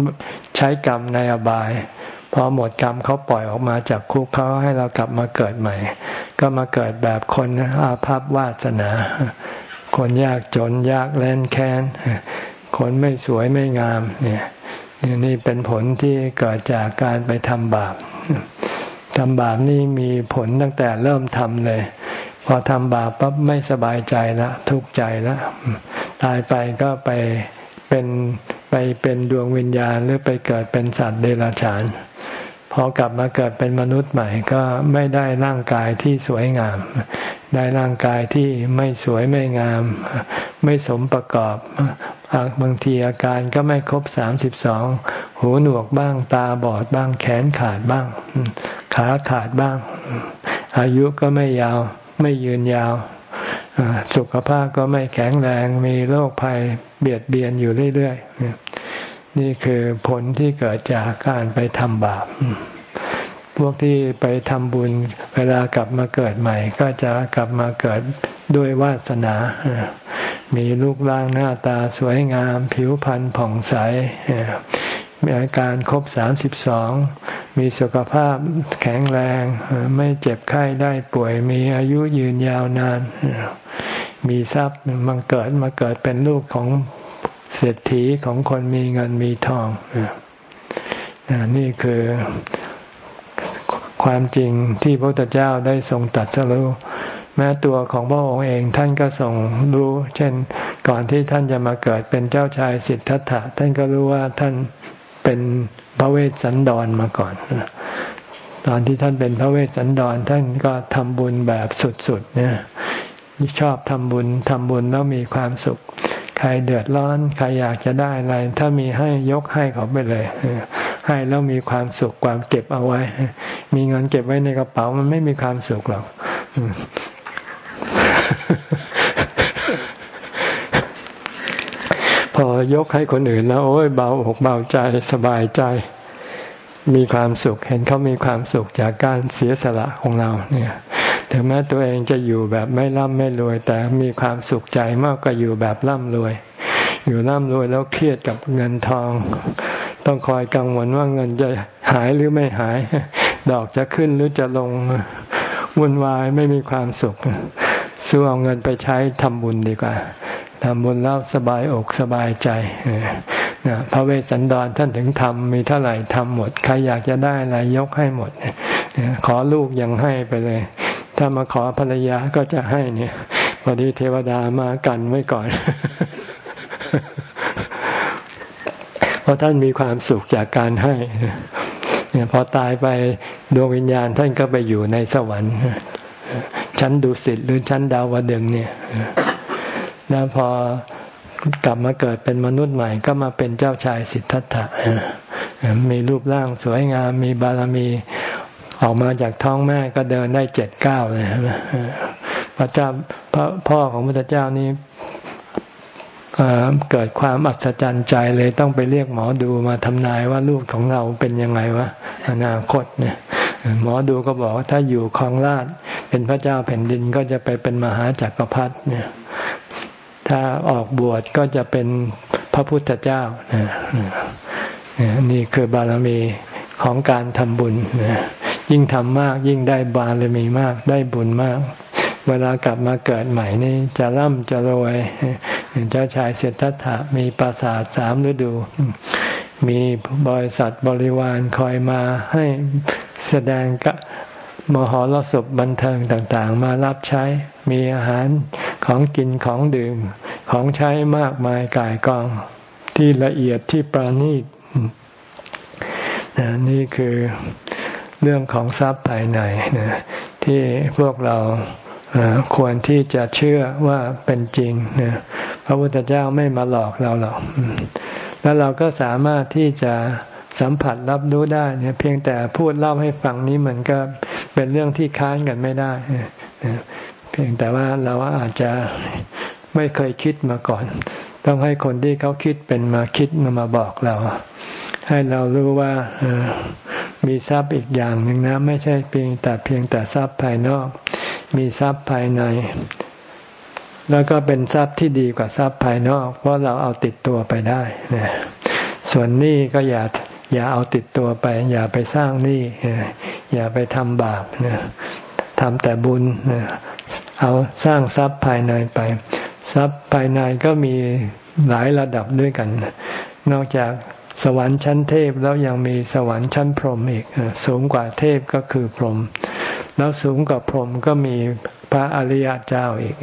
ใช้กรรมในอบายพพอหมดกรรมเขาปล่อยออกมาจากคุกเขาให้เรากลับมาเกิดใหม่ ก็มาเกิดแบบคนอาภัพวาสนา คนยากจนยากแลนแค้น คนไม่สวยไม่งาม เนี่ยนี่เป็นผลที่เกิดจากการไปทำบาปทำบาปนี่มีผลตั้งแต่เริ่มทำเลย พอทำบาปปั๊บไม่สบายใจละทุกข์ใจละตายไปก็ไปเป็นไปเป็นดวงวิญญาณหรือไปเกิดเป็นสัตว์เดรัจฉาน พอกลับมาเกิดเป็นมนุษย์ใหม่ก็ไม่ได้ร่างกายที่สวยงาม ได้ร่างกายที่ไม่สวยไม่งาม ไม่สมประกอบบางทีอาการก็ไม่ครบสามสิบสองหูหนวกบ้างตาบอดบ้างแขนขาดบ้าง ขาขาดบ้าง อายุก็ไม่ยาวไม่ยืนยาวสุขภาพก็ไม่แข็งแรงมีโรคภัยเบียดเบียนอยู่เรื่อยๆ นี่คือผลที่เกิดจากการไปทำบาป พวกที่ไปทำบุญเวลากลับมาเกิดใหม่ ก็จะกลับมาเกิดด้วยวาสนา มีลูกร่างหน้าตาสวยงาม ผิวพรรณผ่องใส มีอาการครบสามสิบสอง มีสุขภาพแข็งแรง ไม่เจ็บไข้ได้ป่วย มีอายุยืนยาวนาน มีทรัพย์มันเกิดมาเกิดเป็นลูกของ เศรษฐีของคนมีเงินมีทองนี่คือความจริงที่พระพุทธเจ้าได้ทรงตัดสรู้แม้ตัวของพระองค์เองท่านก็ทรงรู้ เช่นก่อนที่ท่านจะมาเกิดเป็นเจ้าชายสิทธัตถะท่านก็รู้ว่าท่านเป็นพระเวสสันดรมาก่อน ตอนที่ท่านเป็นพระเวสสันดรท่านก็ทำบุญแบบสุดๆเนี่ยชอบทำบุญทำบุญแล้วมีความสุข ใครเดือดร้อน ใครอยากจะได้อะไร ถ้ามีให้ยกให้เขาไปเลย ให้แล้วมีความสุขความเก็บเอาไว้ มีเงินเก็บไว้ในกระเป๋ามันไม่มีความสุขหรอกพอยกให้คนอื่นแล้วโอ้ยเบาอกเบาใจสบายใจ มีความสุข เห็นเขามีความสุขจากการเสียสละของเรา เนี่ย ถึงแม้ตัวเองจะอยู่แบบไม่ร่ำไม่รวย แต่มีความสุขใจมากกว่าอยู่แบบร่ำรวย อยู่ร่ำรวยแล้วเครียดกับเงินทอง ต้องคอยกังวลว่าเงินจะหายหรือไม่หาย ดอกจะขึ้นหรือจะลงวุ่นวายไม่มีความสุขซื้อเอาเงินไปใช้ทำบุญดีกว่าทำบุญแล้วสบายอกสบายใจพระเวสสันดรท่านถึงทำมีเท่าไหร่ทำหมด ใครอยากจะได้อะไรยกให้หมด ขอลูกยังให้ไปเลย ถ้ามาขอภรรยาก็จะให้เนี่ยพอดีเทวดามากันไว้ก่อน เพราะท่านมีความสุขจากการให้เนี่ยพอตายไปดวงวิญญาณท่านก็ไปอยู่ในสวรรค์ชั้นดุสิตหรือชั้นดาวดึงเนี่ย แล้วพอกลับมาเกิดเป็นมนุษย์ใหม่ ก็มาเป็นเจ้าชายสิทธัตถะมีรูปร่างสวยงามมีบารมี ออกมาจากท้องแม่ก็เดินได้เจ็ดเก้าเลยพระเจ้าพระพ่อของพระเจ้านี้เกิดความอัศจรรย์ใจเลยต้องไปเรียกหมอดูมาทำนายว่าลูกของเราเป็นยังไงวะอนาคตเนี่ย หมอดูก็บอกว่าถ้าอยู่คลองราชเป็นพระเจ้าแผ่นดินก็จะไปเป็นมหาจักรพรรดิเนี่ย ถ้าออกบวชก็จะเป็นพระพุทธเจ้านี่คือบารมีของการทำบุญ ยิ่งทำมากยิ่งได้บารมีมากได้บุญมาก เวลากลับมาเกิดใหม่นี่จะร่ำจะรวยเจ้าชายเศรษฐถะมีปราสาทสามฤดู มีบริษัทบริวารคอยมาให้แสดงกะมหรสพบันเทิงต่างๆ มารับใช้มีอาหารของกินของดื่ม ของใช้มากมายกายกองที่ละเอียดที่ประณีตนี่คือ เรื่องของทรัพย์ภายในนะที่พวกเราควรที่จะเชื่อว่าเป็นจริงนะพระพุทธเจ้าไม่มาหลอกเราหรอกแล้วเราก็สามารถที่จะสัมผัสรับรู้ได้เนี่ยเพียงแต่พูดเล่าให้ฟังนี้มันก็เป็นเรื่องที่ค้านกันไม่ได้ เพียงแต่ว่าเราอาจจะไม่เคยคิดมาก่อน ต้องให้คนที่เขาคิดเป็นมาคิดมามาบอกเรา ให้เรารู้ว่า มีทรัพย์อีกอย่างหนึ่งนะ ไม่ใช่เพียงแต่เพียงแต่ทรัพย์ภายนอก มีทรัพย์ภายใน แล้วก็เป็นทรัพย์ที่ดีกว่าทรัพย์ภายนอก เพราะเราเอาติดตัวไปได้นะส่วนนี้ก็อย่าอย่าเอาติดตัวไป อย่าไปสร้างหนี้อย่าไปทำบาปทำแต่บุญเอาสร้างทรัพย์ภายในไป ทรัพย์ภายในก็มีหลายระดับด้วยกัน นอกจาก สวรรค์ชั้นเทพแล้วยังมีสวรรค์ชั้นพรหมอีกสูงกว่าเทพก็คือพรหมแล้วสูงกว่าพรหมก็มีพระอริยเจ้าอีก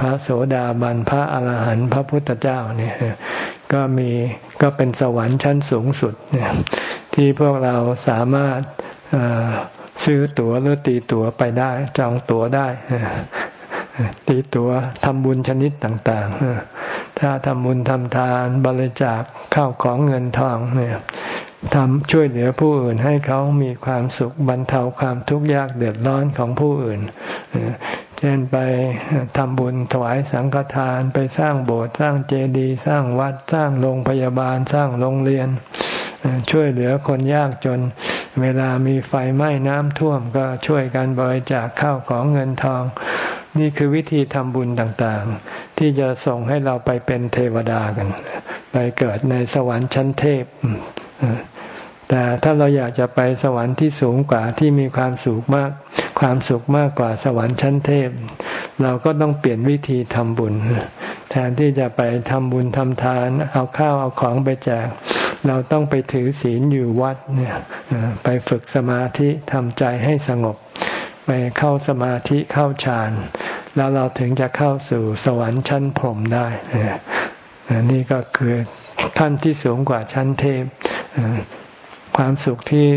พระโสดาบันพระอรหันต์พระพุทธเจ้าเนี่ยก็มีก็เป็นสวรรค์ชั้นสูงสุดเนี่ยที่พวกเราสามารถซื้อตั๋วหรือตีตั๋วไปได้จองตั๋วได้ตีตั๋วทำบุญชนิดต่างๆ ถ้าทำบุญทำทานบริจาคข้าวของเงินทองเนี่ยทำช่วยเหลือผู้อื่นให้เขามีความสุขบรรเทาความทุกข์ยากเดือดร้อนของผู้อื่น เช่นไปทำบุญถวายสังฆทานไปสร้างโบสถ์สร้างเจดีย์สร้างวัดสร้างโรงพยาบาลสร้างโรงเรียน ช่วยเหลือคนยากจน เวลามีไฟไหม้น้ำท่วมก็ช่วยกันบริจาคข้าวของเงินทอง นี่คือวิธีทำบุญต่างๆ ที่จะส่งให้เราไปเป็นเทวดากัน ไปเกิดในสวรรค์ชั้นเทพ แต่ถ้าเราอยากจะไปสวรรค์ที่สูงกว่าที่มีความสุขมาก ความสุขมากกว่าสวรรค์ชั้นเทพ เราก็ต้องเปลี่ยนวิธีทำบุญ แทนที่จะไปทำบุญทำทาน เอาข้าวเอาของไปแจก เราต้องไปถือศีลอยู่วัดเนี่ยไปฝึกสมาธิทำใจให้สงบ ไปเข้าสมาธิเข้าฌานแล้วเราถึงจะเข้าสู่สวรรค์ชั้นพรหมได้นี่ก็คือขั้นที่สูงกว่าชั้นเทพความสุขที่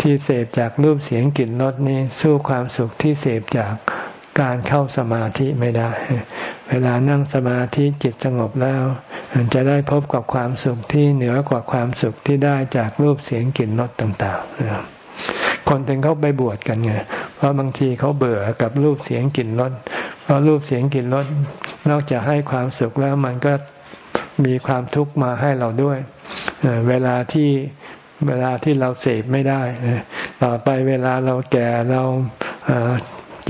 ที่เสพจากรูปเสียงกลิ่นรสนี้สู้ความสุขที่เสพจาก การเข้าสมาธิไม่ได้ เวลานั่งสมาธิจิตสงบแล้วจะได้พบกับความสุขที่เหนือกว่าความสุขที่ได้จากรูปเสียงกลิ่นรสต่างๆคนถึงเขาไปบวชกันไงเพราะบางทีเขาเบื่อกับรูปเสียงกลิ่นรสเพราะรูปเสียงกลิ่นรสนอกจากให้ความสุขแล้วมันก็มีความทุกข์มาให้เราด้วย เวลาที่เวลาที่เราเสพไม่ได้ ต่อไปเวลาเราแก่เรา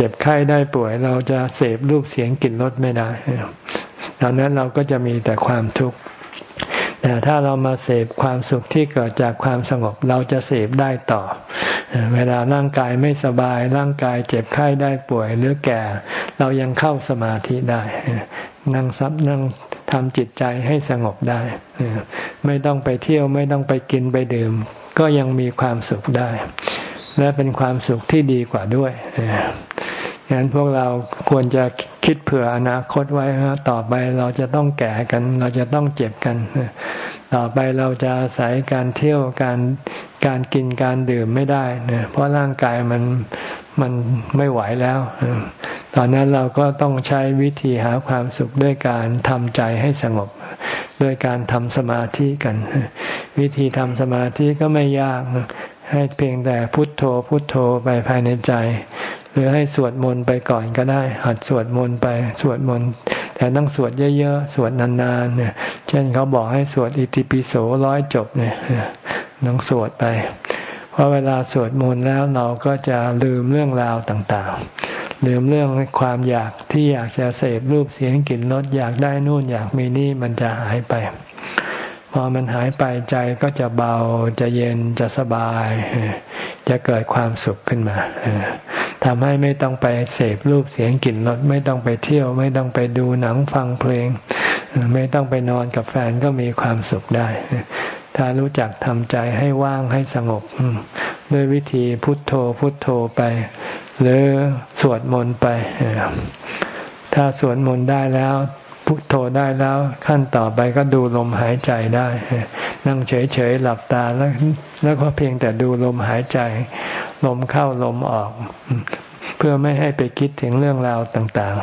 เจ็บไข้ได้ป่วย เราจะเสพรูปเสียงกลิ่นรสไม่ได้ดังนั้นเราก็จะมีแต่ความทุกข์แต่ถ้าเรามาเสพความสุขที่เกิดจากความสงบเราจะเสพได้ต่อ เวลาร่างกายไม่สบายร่างกายเจ็บไข้ได้ป่วยหรือแก่ เรายังเข้าสมาธิได้ นั่งซับนั่งทำจิตใจให้สงบได้ ไม่ต้องไปเที่ยวไม่ต้องไปกินไปดื่ม ก็ยังมีความสุขได้ และเป็นความสุขที่ดีกว่าด้วย ฉะนั้นพวกเราควรจะคิดเผื่ออนาคตไว้ฮะต่อไปเราจะต้องแก่กัน เราจะต้องเจ็บกัน ต่อไปเราจะอาศัยการเที่ยวการการกินการดื่มไม่ได้นะเพราะร่างกายมันมันไม่ไหวแล้ว ตอนนั้นเราก็ต้องใช้วิธีหาความสุขด้วยการทำใจให้สงบด้วยการทำสมาธิกัน วิธีทำสมาธิก็ไม่ยากให้เพียงแต่พุทโธพุทโธไปภายในใจ รือให้สวดมนต์ไปก่อนก็ได้ หัดสวดมนต์ไปสวดมนต์แต่ต้องสวดเยอะๆ สวดนานๆเนี่ย เช่นเขาบอกให้สวดอิติปิโสร้อยจบเนี่ยต้องสวดไป เพราะเวลาสวดมนต์แล้วเราก็จะลืมเรื่องราวต่างๆ ลืมเรื่องความอยากที่อยากจะเสพรูปเสียงกลิ่นรสอยากได้นู่นอยากมีนี่มันจะหายไป พอมันหายไปใจก็จะเบาจะเย็นจะสบาย จะเกิดความสุขขึ้นมา ทำให้ไม่ต้องไปเสพรูปเสียงกลิ่นรสไม่ต้องไปเที่ยว ไม่ต้องไปดูหนังฟังเพลง ไม่ต้องไปนอนกับแฟนก็มีความสุขได้ ถ้ารู้จักทำใจให้ว่างให้สงบด้วยวิธีพุทโธพุทโธไป หรือสวดมนต์ไป ถ้าสวดมนต์ได้แล้วพุทโธได้แล้วขั้นต่อไปก็ดูลมหายใจได้ นั่งเฉยๆหลับตาแล้วแล้วก็เพียงแต่ดูลมหายใจ ลมเข้าลมออก เพื่อไม่ให้ไปคิดถึงเรื่องราวต่าง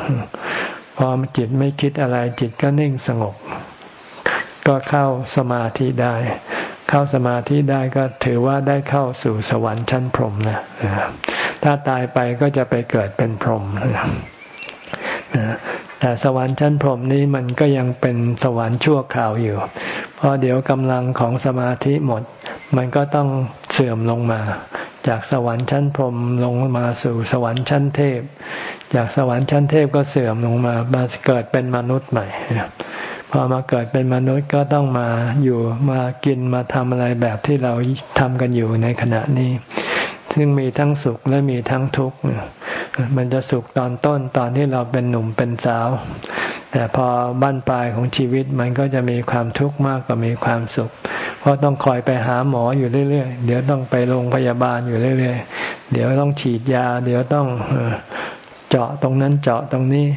ๆ พอจิตไม่คิดอะไรจิตก็นิ่งสงบ ก็เข้าสมาธิได้ เข้าสมาธิได้ก็ถือว่าได้เข้าสู่สวรรค์ชั้นพรหมนะถ้าตายไปก็จะไปเกิดเป็นพรหมนะแต่สวรรค์ชั้นพรหมนี้มันก็ยังเป็นสวรรค์ชั่วคราวอยู่ เพราะเดี๋ยวกำลังของสมาธิหมด มันก็ต้องเสื่อมลงมา จากสวรรค์ชั้นพรหมลงมาสู่สวรรค์ชั้นเทพ จากสวรรค์ชั้นเทพก็เสื่อมลงมามาเกิดเป็นมนุษย์ใหม่พอมาเกิดเป็นมนุษย์ก็ต้องมาอยู่มากินมาทำอะไรแบบที่เราทำกันอยู่ในขณะนี้ ซึ่งมีทั้งสุขและมีทั้งทุกข์มันจะสุขตอนต้นตอนที่เราเป็นหนุ่มเป็นสาว แต่พอบั้นปลายของชีวิตมันก็จะมีความทุกข์มากกว่ามีความสุข เพราะต้องคอยไปหาหมออยู่เรื่อยๆ เดี๋ยวต้องไปโรงพยาบาลอยู่เรื่อยๆ เดี๋ยวต้องฉีดยา เดี๋ยวต้องเจาะตรงนั้นเจาะตรงนี้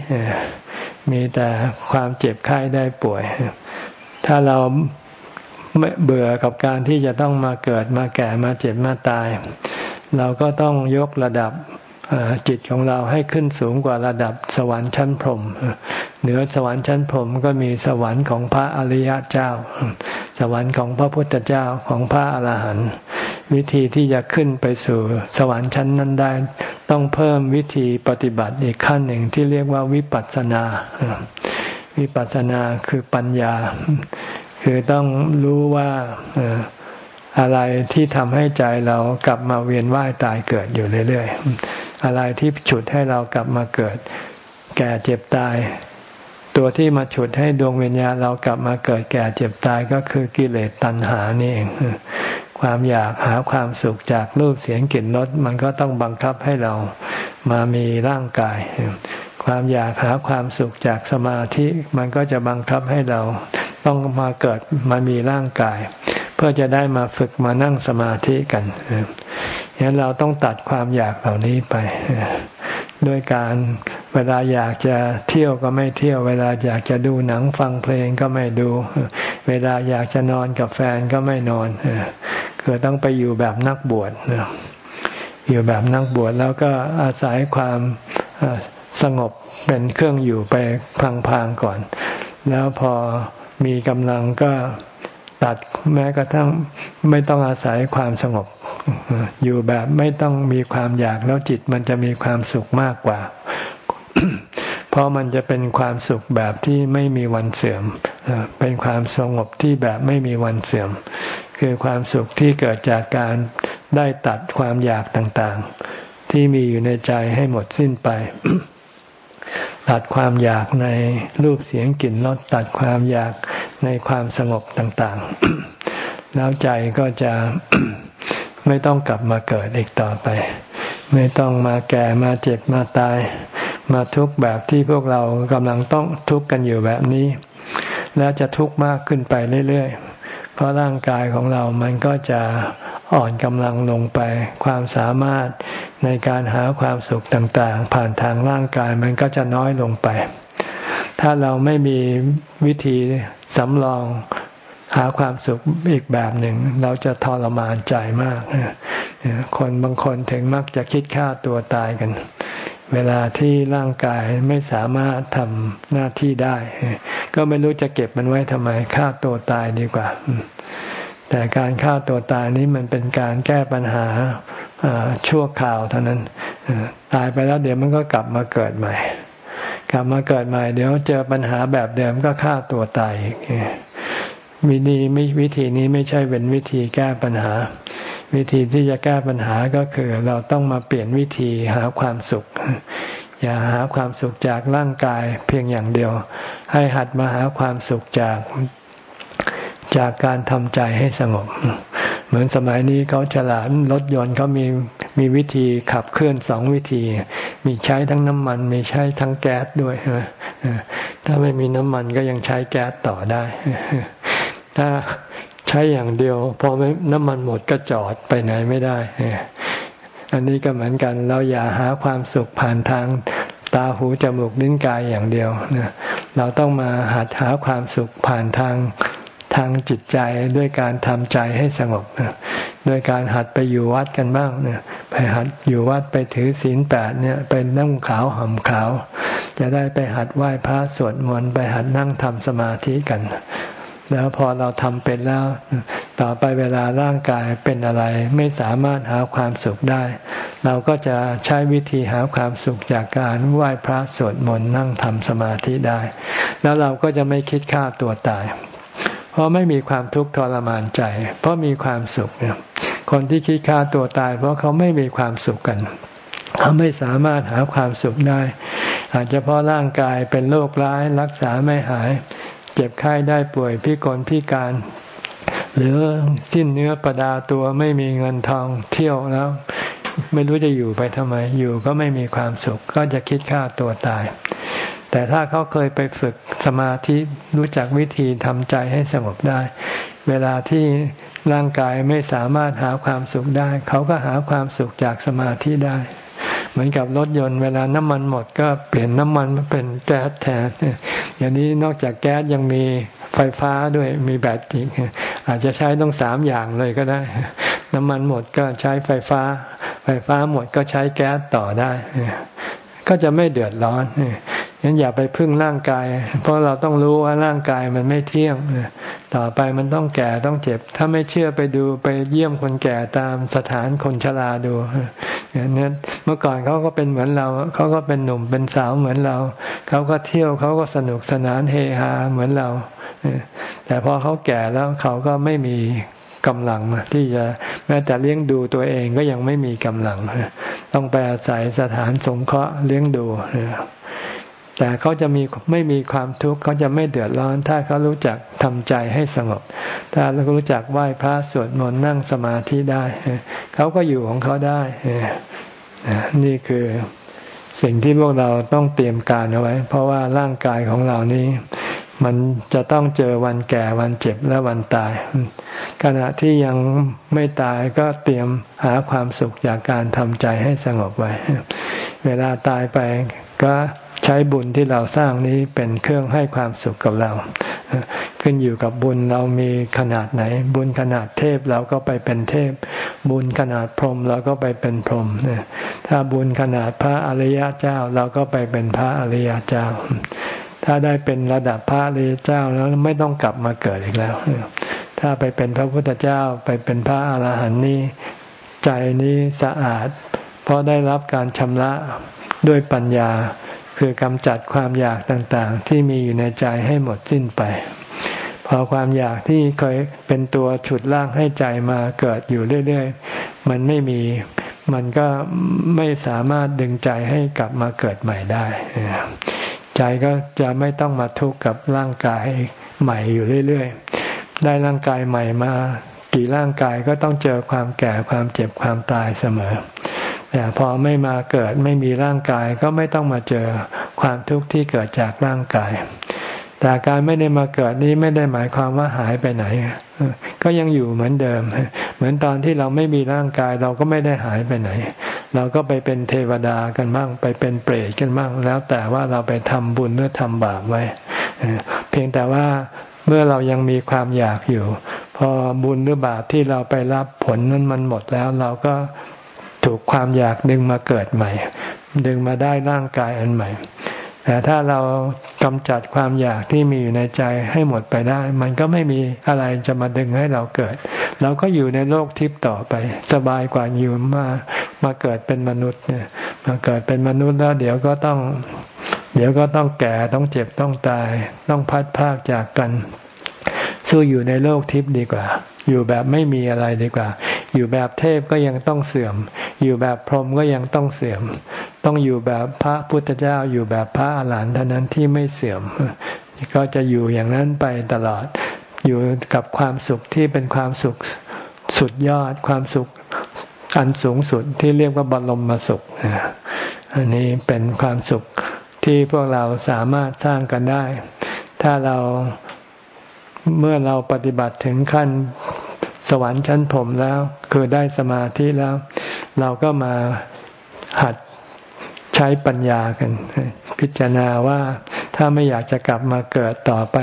มีแต่ความเจ็บไข้ได้ป่วย ถ้าเราไม่เบื่อกับการที่จะต้องมาเกิดมาแก่มาเจ็บมาตาย เราก็ต้องยกระดับจิตของเราให้ขึ้นสูงกว่าระดับสวรรค์ชั้นพรหมเหนือสวรรค์ชั้นพรหมก็มีสวรรค์ของพระอริยเจ้า สวรรค์ของพระพุทธเจ้าของพระอรหันต์วิธีที่จะขึ้นไปสู่สวรรค์ชั้นนั้นได้ ต้องเพิ่มวิธีปฏิบัติอีกขั้นหนึ่งที่เรียกว่าวิปัสสนา วิปัสสนาคือปัญญา คือต้องรู้ว่า อะไรที่ทำให้ใจเรากลับมาเวียนว่ายตายเกิดอยู่เรื่อยๆ อะไรที่ฉุดให้เรากลับมาเกิด แก่เจ็บตาย ตัวที่มาฉุดให้ดวงวิญญาณเรากลับมาเกิดแก่เจ็บตายก็คือกิเลสตัณหานี่เองความอยากหาความสุขจากรูปเสียงกลิ่นรสมันก็ต้องบังคับให้เรามามีร่างกาย ความอยากหาความสุขจากสมาธิมันก็จะบังคับให้เราต้องมาเกิดมามีร่างกาย เพื่อจะได้มาฝึกมานั่งสมาธิกันฉะนั้นเราต้องตัดความอยากเหล่านี้ไปด้วยการเวลาอยากจะเที่ยวก็ไม่เที่ยว เวลาอยากจะดูหนังฟังเพลงก็ไม่ดู เวลาอยากจะนอนกับแฟนก็ไม่นอนคือต้องไปอยู่แบบนักบวชอยู่แบบนักบวชแล้วก็อาศัยความสงบเป็นเครื่องอยู่ไปพังๆก่อน แล้วพอมีกำลังก็ ตัดแม้กระทั่งไม่ต้องอาศัยความสงบ อยู่แบบไม่ต้องมีความอยากแล้วจิตมันจะมีความสุขมากกว่า เพราะมันจะเป็นความสุขแบบที่ไม่มีวันเสื่อม เป็นความสงบที่แบบไม่มีวันเสื่อม คือความสุขที่เกิดจากการได้ตัดความอยากต่างๆ ที่มีอยู่ในใจให้หมดสิ้นไป ตัดความอยากในรูปเสียงกลิ่นรสตัดความอยากในความสงบต่างๆ แล้วใจก็จะไม่ต้องกลับมาเกิดอีกต่อไป ไม่ต้องมาแก่มาเจ็บมาตาย มาทุกข์แบบที่พวกเรากำลังต้องทุกข์กันอยู่แบบนี้ แล้วจะทุกข์มากขึ้นไปเรื่อยๆ เพราะร่างกายของเรามันก็จะอ่อนกำลังลงไป ความสามารถ ในการหาความสุขต่างๆ ผ่านทางร่างกายมันก็จะน้อยลงไป ถ้าเราไม่มีวิธีสำรองหาความสุขอีกแบบหนึ่ง เราจะทรมานใจมาก คนบางคนถึงมักจะคิดฆ่าตัวตายกัน เวลาที่ร่างกายไม่สามารถทำหน้าที่ได้ ก็ไม่รู้จะเก็บมันไว้ทำไมฆ่าตัวตายดีกว่า แต่การฆ่าตัวตายนี้มันเป็นการแก้ปัญหา ชั่วคราวเท่านั้นตายไปแล้วเดี๋ยวมันก็กลับมาเกิดใหม่ กลับมาเกิดใหม่ เดี๋ยวเจอปัญหาแบบเดิมก็ฆ่าตัวตายอีกวิธีวิธีนี้ไม่ใช่เป็นวิธีแก้ปัญหา วิธีที่จะแก้ปัญหาก็คือ เราต้องมาเปลี่ยนวิธีหาความสุข อย่าหาความสุขจากร่างกายเพียงอย่างเดียว ให้หัดมาหาความสุขจากจากการทำใจให้สงบ เหมือนสมัยนี้เขาฉลาดรถยนต์เขามีมีวิธีขับเคลื่อนสองวิธี มีใช้ทั้งน้ำมัน มีใช้ทั้งแก๊สด้วยถ้าไม่มีน้ำมันก็ยังใช้แก๊สต่อได้ ถ้าใช้อย่างเดียวพอน้ำมันหมดก็จอดไปไหนไม่ได้ อันนี้ก็เหมือนกันเราอย่าหาความสุขผ่านทางตาหูจมูกลิ้นกายอย่างเดียวเราต้องมาหัดหาความสุขผ่านทาง ทางจิตใจด้วยการทำใจให้สงบด้วยการหัดไปอยู่วัดกันบ้างเนี่ยไปหัดอยู่วัดไปถือศีลแปดเนี่ยไปนั่งขาวห่มขาว จะได้ไปหัดไหว้พระสวดมนต์ไปหัดนั่งทำสมาธิกัน แล้วพอเราทำเป็นแล้ว ต่อไปเวลาร่างกายเป็นอะไรไม่สามารถหาความสุขได้ เราก็จะใช้วิธีหาความสุขจากการไหว้พระสวดมนต์นั่งทำสมาธิได้ แล้วเราก็จะไม่คิดฆ่าตัวตาย เพราะไม่มีความทุกข์ทรมานใจ เพราะมีความสุขเนี่ยคนที่คิดฆ่าตัวตาย เพราะเขาไม่มีความสุขกันเขาไม่สามารถหาความสุขได้ อาจจะเพราะร่างกายเป็นโรคร้ายรักษาไม่หาย เจ็บไข้ได้ป่วยพิกลพิการ หรือสิ้นเนื้อประดาตัวไม่มีเงินทองเที่ยวแล้ว ไม่รู้จะอยู่ไปทำไมอยู่ก็ไม่มีความสุข ก็จะคิดฆ่าตัวตาย แต่ถ้าเขาเคยไปฝึกสมาธิรู้จักวิธีทำใจให้สงบได้ เวลาที่ร่างกายไม่สามารถหาความสุขได้ เขาก็หาความสุขจากสมาธิได้ เหมือนกับรถยนต์เวลาน้ำมันหมดก็เปลี่ยนน้ำมันมาเป็นแก๊สแทนอย่างนี้นอกจากแก๊สยังมีไฟฟ้าด้วยมีแบตอีกอาจจะใช้ต้องสามอย่างเลยก็ได้ น้ำมันหมดก็ใช้ไฟฟ้า ไฟฟ้าหมดก็ใช้แก๊สต่อได้ ก็จะไม่เดือดร้อน งั้นอย่าไปพึ่งร่างกาย เพราะเราต้องรู้ว่าร่างกายมันไม่เที่ยงต่อไปมันต้องแก่ต้องเจ็บ ถ้าไม่เชื่อไปดูไปเยี่ยมคนแก่ตามสถานคนชราดูเนี่ยเมื่อก่อนเขาก็เป็นเหมือนเราเขาก็เป็นหนุ่มเป็นสาวเหมือนเราเขาก็เที่ยวเขาก็สนุกสนานเฮฮาเหมือนเราแต่พอเขาแก่แล้วเขาก็ไม่มีกำลังที่จะแม้แต่เลี้ยงดูตัวเองก็ยังไม่มีกำลัง ต้องไปอาศัยสถานสงเคราะห์เลี้ยงดู แต่เขาจะมีไม่มีความทุกข์เขาจะไม่เดือดร้อน ถ้าเขารู้จักทำใจให้สงบ ถ้าเรารู้จักไหว้พระสวดมนต์นั่งสมาธิได้ เขาก็อยู่ของเขาได้ นี่คือสิ่งที่พวกเราต้องเตรียมการเอาไว้ เพราะว่าร่างกายของเรานี้ มันจะต้องเจอวันแก่วันเจ็บและวันตาย ขณะที่ยังไม่ตายก็เตรียมหาความสุขจากการทำใจให้สงบไว้ เวลาตายไปก็ ใช้บุญที่เราสร้างนี้เป็นเครื่องให้ความสุขกับเรา ขึ้นอยู่กับบุญเรามีขนาดไหน บุญขนาดเทพเราก็ไปเป็นเทพ บุญขนาดพรหมเราก็ไปเป็นพรหมถ้าบุญขนาดพระอริยเจ้าเราก็ไปเป็นพระอริยเจ้า ถ้าได้เป็นระดับพระอริยเจ้าแล้วไม่ต้องกลับมาเกิดอีกแล้ว ถ้าไปเป็นพระพุทธเจ้าไปเป็นพระอรหันต์นี้ใจนี้สะอาด เพราะได้รับการชำระด้วยปัญญา คือกำจัดความอยากต่างๆ ที่มีอยู่ในใจให้หมดสิ้นไป พอความอยากที่เคยเป็นตัวฉุดล่างให้ใจมาเกิดอยู่เรื่อยๆ มันไม่มีมันก็ไม่สามารถดึงใจให้กลับมาเกิดใหม่ได้ ใจก็จะไม่ต้องมาทุกข์กับร่างกายใหม่อยู่เรื่อยๆ ได้ร่างกายใหม่มา กี่ร่างกายก็ต้องเจอความแก่ความเจ็บความตายเสมอ แต่พอไม่มาเกิดไม่มีร่างกายก็ไม่ต้องมาเจอความทุกข์ที่เกิดจากร่างกาย แต่การไม่ได้มาเกิดนี้ไม่ได้หมายความว่าหายไปไหน ก็ยังอยู่เหมือนเดิม เหมือนตอนที่เราไม่มีร่างกายเราก็ไม่ได้หายไปไหน เราก็ไปเป็นเทวดากันบ้างไปเป็นเปรตกันบ้างแล้วแต่ว่าเราไปทำบุญหรือทำบาปไว้ เพียงแต่ว่าเมื่อเรายังมีความอยากอยู่ พอบุญหรือบาปที่เราไปรับผลนั้นมันหมดแล้วเราก็ ถูกความอยากดึงมาเกิดใหม่ ดึงมาได้ร่างกายอันใหม่ แต่ถ้าเรากำจัดความอยากที่มีอยู่ในใจให้หมดไปได้ มันก็ไม่มีอะไรจะมาดึงให้เราเกิด เราก็อยู่ในโลกทิพย์ต่อไป สบายกว่าอยู่มามาเกิดเป็นมนุษย์เนี่ย มาเกิดเป็นมนุษย์แล้ว เดี๋ยวก็ต้อง เดี๋ยวก็ต้องแก่ต้องเจ็บต้องตาย ต้องพัดพากจากกัน สู้อยู่ในโลกทิพย์ดีกว่า อยู่แบบไม่มีอะไรดีกว่า อยู่แบบเทพก็ยังต้องเสื่อม อยู่แบบพรหมก็ยังต้องเสื่อม ต้องอยู่แบบพระพุทธเจ้า อยู่แบบพระอรหันต์เท่านั้นที่ไม่เสื่อม ก็จะอยู่อย่างนั้นไปตลอด อยู่กับความสุขที่เป็นความสุขสุดยอดความสุขอันสูงสุดที่เรียกว่าบรมมาสุข อันนี้เป็นความสุขที่พวกเราสามารถสร้างกันได้ ถ้าเรา เมื่อเราปฏิบัติถึงขั้นสวรรค์ชั้นผมแล้ว คือได้สมาธิแล้ว เราก็มาหัดใช้ปัญญากัน พิจารณาว่า ถ้าไม่อยากจะกลับมาเกิดต่อไป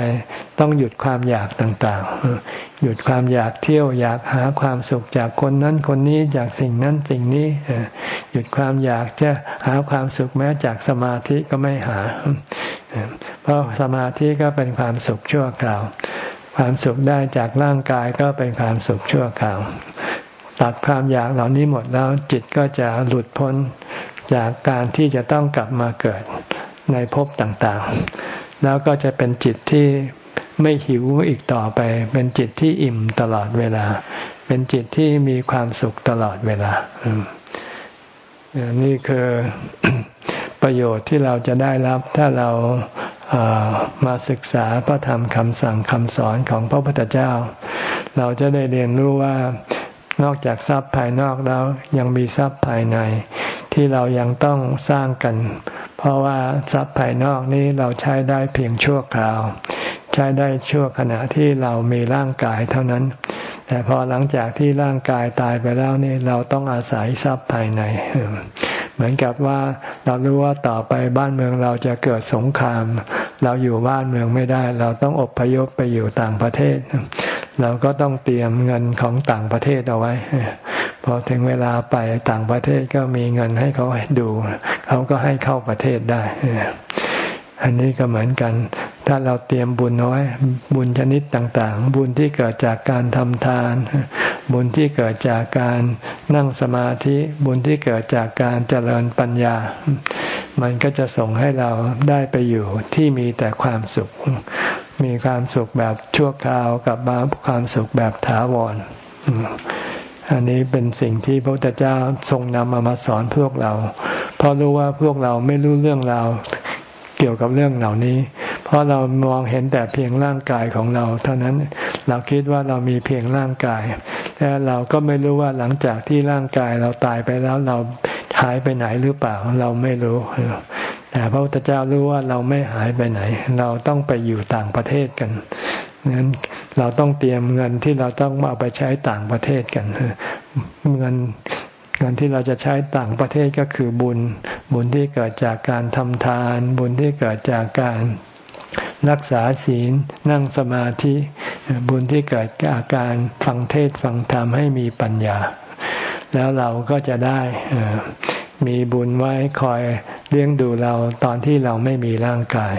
ต้องหยุดความอยากต่างๆ หยุดความอยากเที่ยวอยากหาความสุขจากคนนั้นคนนี้จากสิ่งนั้นสิ่งนี้หยุดความอยากจะหาความสุขแม้จากสมาธิก็ไม่หา เพราะสมาธิก็เป็นความสุขชั่วคราว ความสุขได้จากร่างกายก็เป็นความสุขชั่วคราวตัดความอยากเหล่านี้หมดแล้วจิตก็จะหลุดพ้นจากการที่จะต้องกลับมาเกิด ในภพต่างๆ แล้วก็จะเป็นจิตที่ไม่หิวอีกต่อไป เป็นจิตที่อิ่มตลอดเวลา เป็นจิตที่มีความสุขตลอดเวลา นี่คือประโยชน์ที่เราจะได้รับถ้าเรามาศึกษาพระธรรมคำสั่งคำสอนของพระพุทธเจ้า เราจะได้เรียนรู้ว่านอกจากทรัพย์ภายนอกแล้วยังมีทรัพย์ภายใน ที่เรายังต้องสร้างกัน เพราะว่าทรัพย์ภายนอกนี้เราใช้ได้เพียงชั่วคราว ใช้ได้ชั่วขณะที่เรามีร่างกายเท่านั้น แต่พอหลังจากที่ร่างกายตายไปแล้วนี่เราต้องอาศัยทรัพย์ภายใน เหมือนกับว่าเรารู้ว่าต่อไปบ้านเมืองเราจะเกิดสงคราม เราอยู่บ้านเมืองไม่ได้ เราต้องอบพยพไปอยู่ต่างประเทศ เราก็ต้องเตรียมเงินของต่างประเทศเอาไว้พอถึงเวลาไปต่างประเทศก็มีเงินให้เขาดู เขาก็ให้เข้าประเทศได้อันนี้ก็เหมือนกัน ถ้าเราเตรียมบุญน้อย บุญชนิดต่าง ๆ บุญที่เกิดจากการทำทาน บุญที่เกิดจากการนั่งสมาธิ บุญที่เกิดจากการเจริญปัญญา มันก็จะส่งให้เราได้ไปอยู่ที่มีแต่ความสุข มีความสุขแบบชั่วคราวกับมาความสุขแบบถาวรอันนี้เป็นสิ่งที่พระพุทธเจ้าทรงนำมามาสอนพวกเรา เพราะรู้ว่าพวกเราไม่รู้เรื่องราวเกี่ยวกับเรื่องเหล่านี้ เพราะเรามองเห็นแต่เพียงร่างกายของเรา เท่านั้นเราคิดว่าเรามีเพียงร่างกายแต่เราก็ไม่รู้ว่าหลังจากที่ร่างกายเราตายไปแล้วเราหายไปไหนหรือเปล่า เราไม่รู้แต่พระพุทธเจ้ารู้ว่าเราไม่หายไปไหน เราต้องไปอยู่ต่างประเทศกันนั้นเราต้องเตรียมเงินที่เราต้องเอาไปใช้ต่างประเทศกันเงินเงินที่เราจะใช้ต่างประเทศก็คือบุญ บุญที่เกิดจากการทำทาน บุญที่เกิดจากการ รักษาศีลนั่งสมาธิ บุญที่เกิดจากการฟังเทศฟังธรรมให้มีปัญญา แล้วเราก็จะได้มีบุญไว้คอยเลี้ยงดูเราตอนที่เราไม่มีร่างกาย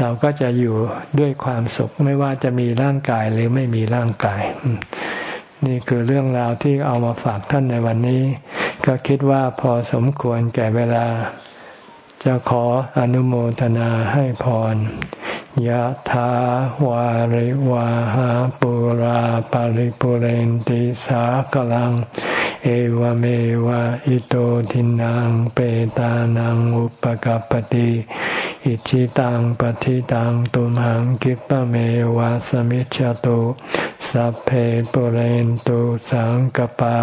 เราก็จะอยู่ด้วยความสุขไม่ว่าจะมีร่างกายหรือไม่มีร่างกาย นี่คือเรื่องราวที่เอามาฝากท่านในวันนี้ ก็คิดว่าพอสมควรแก่เวลา จะขออนุโมทนาให้พรยะถาวาริวาหาปุราปาริปุเรนติสากลัง เอวเมวะอิโตทินังเปตานังอุปกัปติอิชิตังปฏิตังตุมหังกิปะเมวะสมิจจตุสัพเพปุเรนตุสังกปา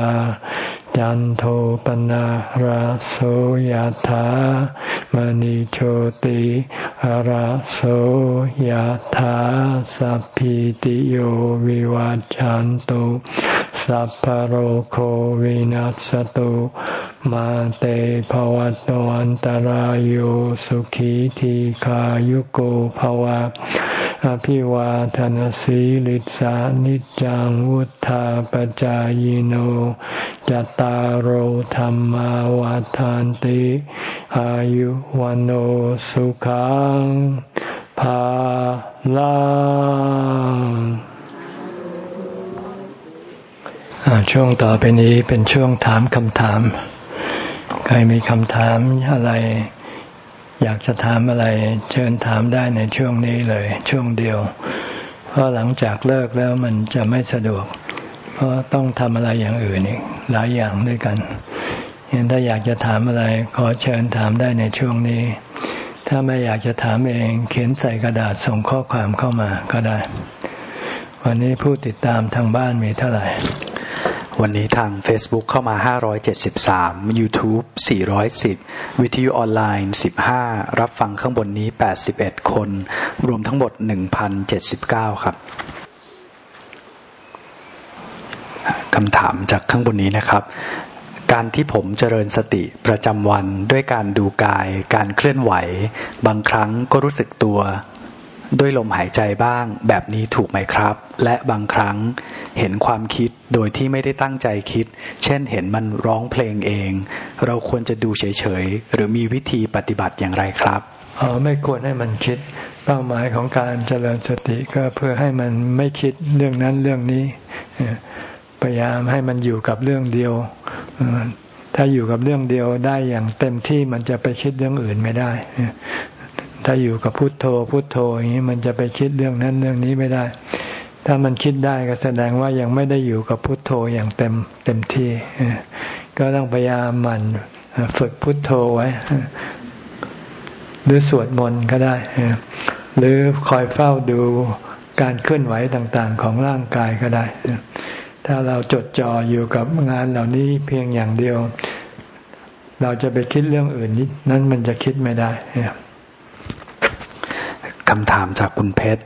จันโทปนะราโสยธามณิโชติราโสยธาสัพพิติโยวิวัจจันตุ สัพพโรโควินัสตุมาเตภวัตวันตารโยสุขีทีขายุโกภวะอภิวาทนสีลิสานิจังวุธาปจายโนจตารโหธรรมวาทานติอายุวันโอสุขังภาลัง ช่วงต่อไปนี้เป็นช่วงถามคำถาม ใครมีคำถามอะไร อยากจะถามอะไร เชิญถามได้ในช่วงนี้เลย ช่วงเดียว เพราะหลังจากเลิกแล้วมันจะไม่สะดวก เพราะต้องทำอะไรอย่างอื่นอีกหลายอย่างด้วยกันเห็นถ้าอยากจะถามอะไร ขอเชิญถามได้ในช่วงนี้ ถ้าไม่อยากจะถามเองเขียนใส่กระดาษส่งข้อความเข้ามาก็ได้ วันนี้ผู้ติดตามทางบ้านมีเท่าไหร่ วันนี้ทาง Facebook เข้ามา 573 YouTube 410 วิทยุออนไลน์ 15 รับฟังข้างบนนี้ 81 คน รวมทั้งหมด 1,079 ครับคำถามจากข้างบนนี้นะครับ การที่ผมเจริญสติประจำวันด้วยการดูกาย การเคลื่อนไหว บางครั้งก็รู้สึกตัว ด้วยลมหายใจบ้าง แบบนี้ถูกไหมครับ และบางครั้งเห็นความคิดโดยที่ไม่ได้ตั้งใจคิด เช่นเห็นมันร้องเพลงเอง เราควรจะดูเฉยๆ หรือมีวิธีปฏิบัติอย่างไรครับอ๋อไม่ควรให้มันคิด เป้าหมายของการเจริญสติก็เพื่อให้มันไม่คิดเรื่องนั้นเรื่องนี้พยายามให้มันอยู่กับเรื่องเดียวถ้าอยู่กับเรื่องเดียวได้อย่างเต็มที่มันจะไปคิดเรื่องอื่นไม่ได้ ถ้าอยู่กับพุทโธพุทโธอย่างนี้มันจะไปคิดเรื่องนั้นเรื่องนี้ไม่ได้ ถ้ามันคิดได้ก็แสดงว่ายังไม่ได้อยู่กับพุทโธอย่างเต็มเต็มที่ ก็ต้องพยายามมันฝึกพุทโธไว้ หรือสวดมนต์ก็ได้ หรือคอยเฝ้าดูการเคลื่อนไหวต่างๆ ของร่างกายก็ได้ ถ้าเราจดจ่ออยู่กับงานเหล่านี้เพียงอย่างเดียว เราจะไปคิดเรื่องอื่นนั้นมันจะคิดไม่ได้ คำถามจากคุณเพชร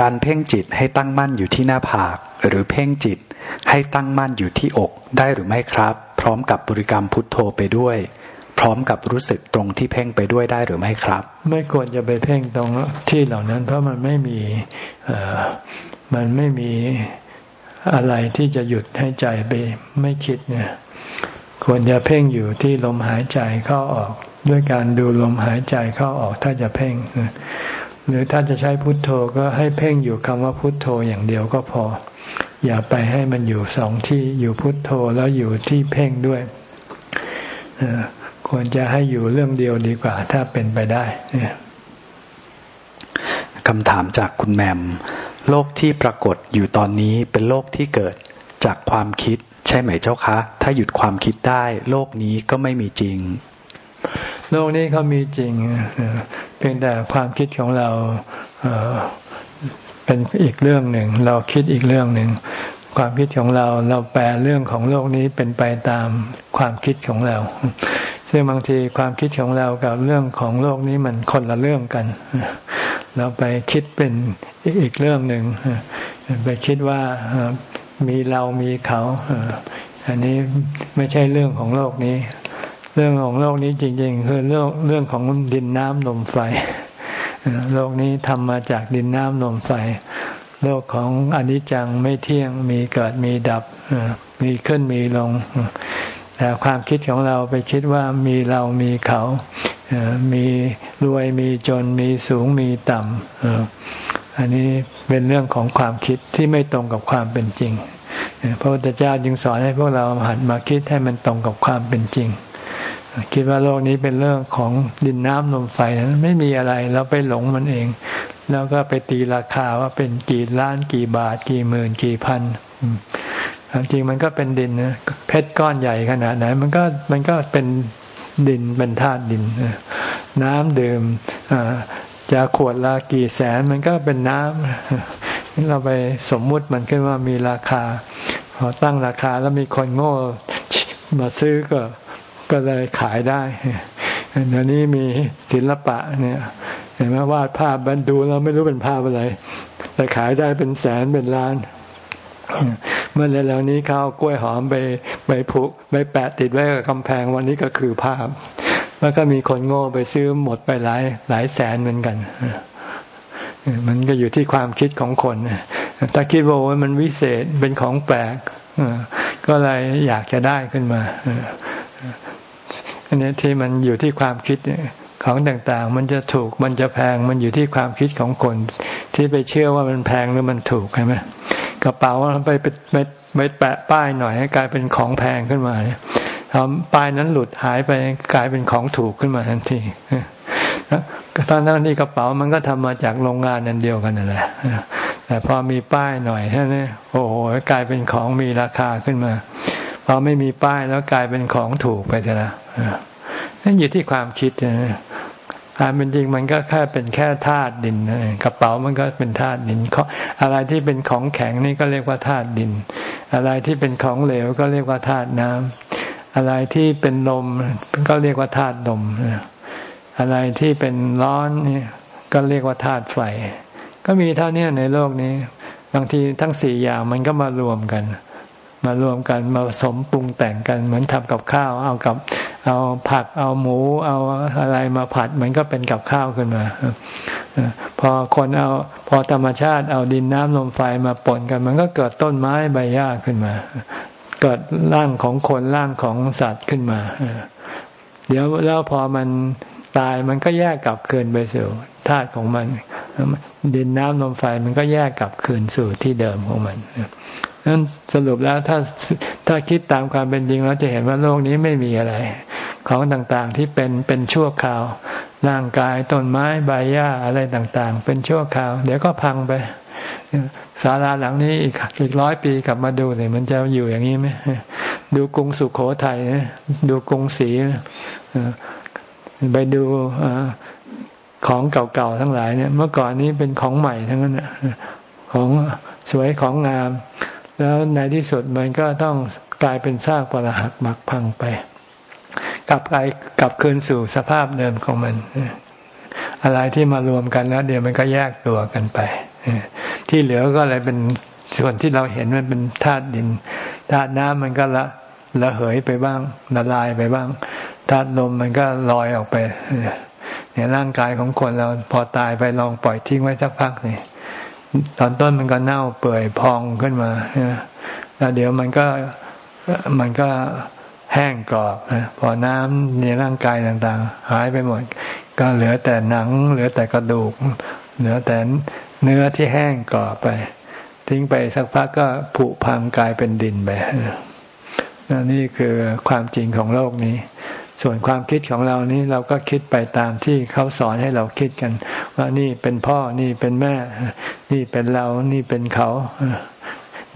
การเพ่งจิตให้ตั้งมั่นอยู่ที่หน้าผาก หรือเพ่งจิตให้ตั้งมั่นอยู่ที่อกได้หรือไม่ครับ พร้อมกับบริกรรมพุทโธไปด้วย พร้อมกับรู้สึกตรงที่เพ่งไปด้วยได้หรือไม่ครับ ไม่ควรจะไปเพ่งตรงที่เหล่านั้น เพราะมันไม่มีมันไม่มีอะไรที่จะหยุดให้ใจไปไม่คิดเนี่ยควรจะเพ่งอยู่ที่ลมหายใจเข้าออก ด้วยการดูลมหายใจเข้าออกถ้าจะเพ่ง หรือถ้าจะใช้พุทโธก็ให้เพ่งอยู่คำว่าพุทโธอย่างเดียวก็พอ อย่าไปให้มันอยู่สองที่อยู่พุทโธแล้วอยู่ที่เพ่งด้วยควรจะให้อยู่เรื่องเดียวดีกว่า ถ้าเป็นไปได้คำถามจากคุณแมม โลกที่ปรากฏอยู่ตอนนี้เป็นโลกที่เกิดจากความคิดใช่ไหมเจ้าคะ ถ้าหยุดความคิดได้ โลกนี้ก็ไม่มีจริง โลกนี้เขามีจริง เพียงแต่ความคิดของเราเป็นอีกเรื่องหนึ่ง เราคิดอีกเรื่องหนึ่ง ความคิดของเราเราแปลเรื่องของโลกนี้เป็นไปตามความคิดของเราซึ่งบางทีความคิดของเรากับเรื่องของโลกนี้มันคนละเรื่องกัน เราไปคิดเป็นอีกเรื่องหนึ่งไปคิดว่ามีเรามีเขา อันนี้ไม่ใช่เรื่องของโลกนี้ เรื่องของโลกนี้จริงๆคือเรื่องเรื่องของดินน้ำลมไฟ โลกนี้ทำมาจากดินน้ำลมไฟ โลกของอนิจจังไม่เที่ยงมีเกิดมีดับมีขึ้นมีลง แต่ความคิดของเราไปคิดว่ามีเรามีเขามีรวยมีจนมีสูงมีต่ำอันนี้เป็นเรื่องของความคิดที่ไม่ตรงกับความเป็นจริงพระพุทธเจ้าจึงสอนให้พวกเราหัดมาคิดให้มันตรงกับความเป็นจริง คิดว่าโลกนี้เป็นเรื่องของดินน้ำลมไฟนั้นไม่มีอะไรเราไปหลงมันเอง แล้วก็ไปตีราคาว่าเป็นกี่ล้านกี่บาท กี่หมื่นกี่พันจริงมันก็เป็นดินนะเพชรก้อนใหญ่ขนาดไหน มันก็มันก็เป็นดินเป็นธาตุดินน้ำดื่มจะขวดละกี่แสนมันก็เป็นน้ำเราไปสมมุติมันขึ้นว่ามีราคา พอตั้งราคาแล้วมีคนโง่มาซื้อก็ ก็เลยขายได้เดี๋ยวนี้มีศิลปะเนี่ยเห็นไหมวาดภาพบรรดูเราไม่รู้เป็นภาพอะไร แต่ขายได้เป็นแสนเป็นล้าน เมื่อเร็วๆนี้เขาเอากล้วยหอมไปไปผูกไปแปะติดไว้กับกำแพงวันนี้ก็คือภาพ แล้วก็มีคนโง่ไปซื้อหมดไปหลายหลายแสนเหมือนกันมันก็อยู่ที่ความคิดของคนถ้าคิดว่ามันวิเศษเป็นของแปลกก็เลยอยากจะได้ขึ้นมา อันนี้ที่มันอยู่ที่ความคิดของต่างๆ มันจะถูกมันจะแพงมันอยู่ที่ความคิดของคน ที่ไปเชื่อว่ามันแพงหรือมันถูกใช่ไหมกระเป๋าไปไปไปแปะป้ายหน่อยให้กลายเป็นของแพงขึ้นมาเนี่ยทำป้ายนั้นหลุดหายไปกลายเป็นของถูกขึ้นมาทันทีตอนนั้นที่กระเป๋ามันก็ทำมาจากโรงงานนั่นเดียวกันนั่นแหละแต่พอมีป้ายหน่อยแค่นี้โอ้โหกลายเป็นของมีราคาขึ้นมา พอไม่มีป้ายแล้วกลายเป็นของถูกไปแล้วนั่นอยู่ที่ความคิดนะความเป็นจริงมันก็แค่เป็นแค่ธาตุดินกระเป๋ามันก็เป็นธาตุดินอะไรที่เป็นของแข็งนี่ก็เรียกว่าธาตุดิน อะไรที่เป็นของเหลวก็เรียกว่าธาตุน้ำอะไรที่เป็นลมก็เรียกว่าธาตุลมอะไรที่เป็นร้อนนี่ก็เรียกว่าธาตุไฟ ก็มีเท่านี้ในโลกนี้ บางทีทั้งสี่อย่างมันก็มารวมกัน มารวมกันมาสมปรุงแต่งกัน เหมือนทำกับข้าว เอากับ เอาผักเอาหมู เอาอะไรมาผัด มันก็เป็นกับข้าวขึ้นมาพอคนเอา พอธรรมชาติเอาดินน้ำลมไฟมาปนกัน มันก็เกิดต้นไม้ใบหญ้าขึ้นมา เกิดร่างของคนร่างของสัตว์ขึ้นมาเดี๋ยวแล้วพอมันตายมันก็แยกกลับคืนไปสู่ธาตุของมันดินน้ำลมไฟมันก็แยกกลับคืนสู่ที่เดิมของมัน นั้นสรุปแล้วถ้าถ้าคิดตามความเป็นจริงเราจะเห็นว่าโลกนี้ไม่มีอะไร ของต่างๆที่เป็นเป็นชั่วคราว ร่างกายต้นไม้ใบหญ้าอะไรต่างๆ เป็นชั่วคราว เดี๋ยวก็พังไปศาลาหลังนี้อีกอีกร้อยปีกลับมาดูเลยมันจะอยู่อย่างนี้ไหมดูกรุงสุขโขทัยดูกรุงศรีไปดูของเก่าๆทั้งหลายเนี่ย เมื่อก่อนนี้เป็นของใหม่ทั้งนั้นของสวยของงาม แล้วในที่สุดมันก็ต้องกลายเป็นซากปรักหักพังไป กลับกลายกลับคืนสู่สภาพเดิมของมัน อะไรที่มารวมกันแล้ว เดี๋ยวมันก็แยกตัวกันไปที่เหลือก็เลยเป็นส่วนที่เราเห็นมันเป็นธาตุดินธาตุน้ำมันก็ละละเหยไปบ้างละลายไปบ้างธาตุลมมันก็ลอยออกไปเนี่ยร่างกายของคนเราพอตายไปลองปล่อยทิ้งไว้สักพักนี่ ตอนต้นมันก็เน่าเปื่อยพองขึ้นมาแล้วเดี๋ยวมันก็มันก็แห้งกรอบพอน้ำในร่างกายต่างๆ หายไปหมด ก็เหลือแต่หนัง เหลือแต่กระดูก เหลือแต่เนื้อที่แห้งกรอบไป ทิ้งไปสักพักก็ผุพังกลายเป็นดินไปนี่คือความจริงของโลกนี้ ส่วนความคิดของเรานี้เราก็คิดไปตามที่เขาสอนให้เราคิดกัน ว่านี่เป็นพ่อนี่เป็นแม่ นี่เป็นเรานี่เป็นเขา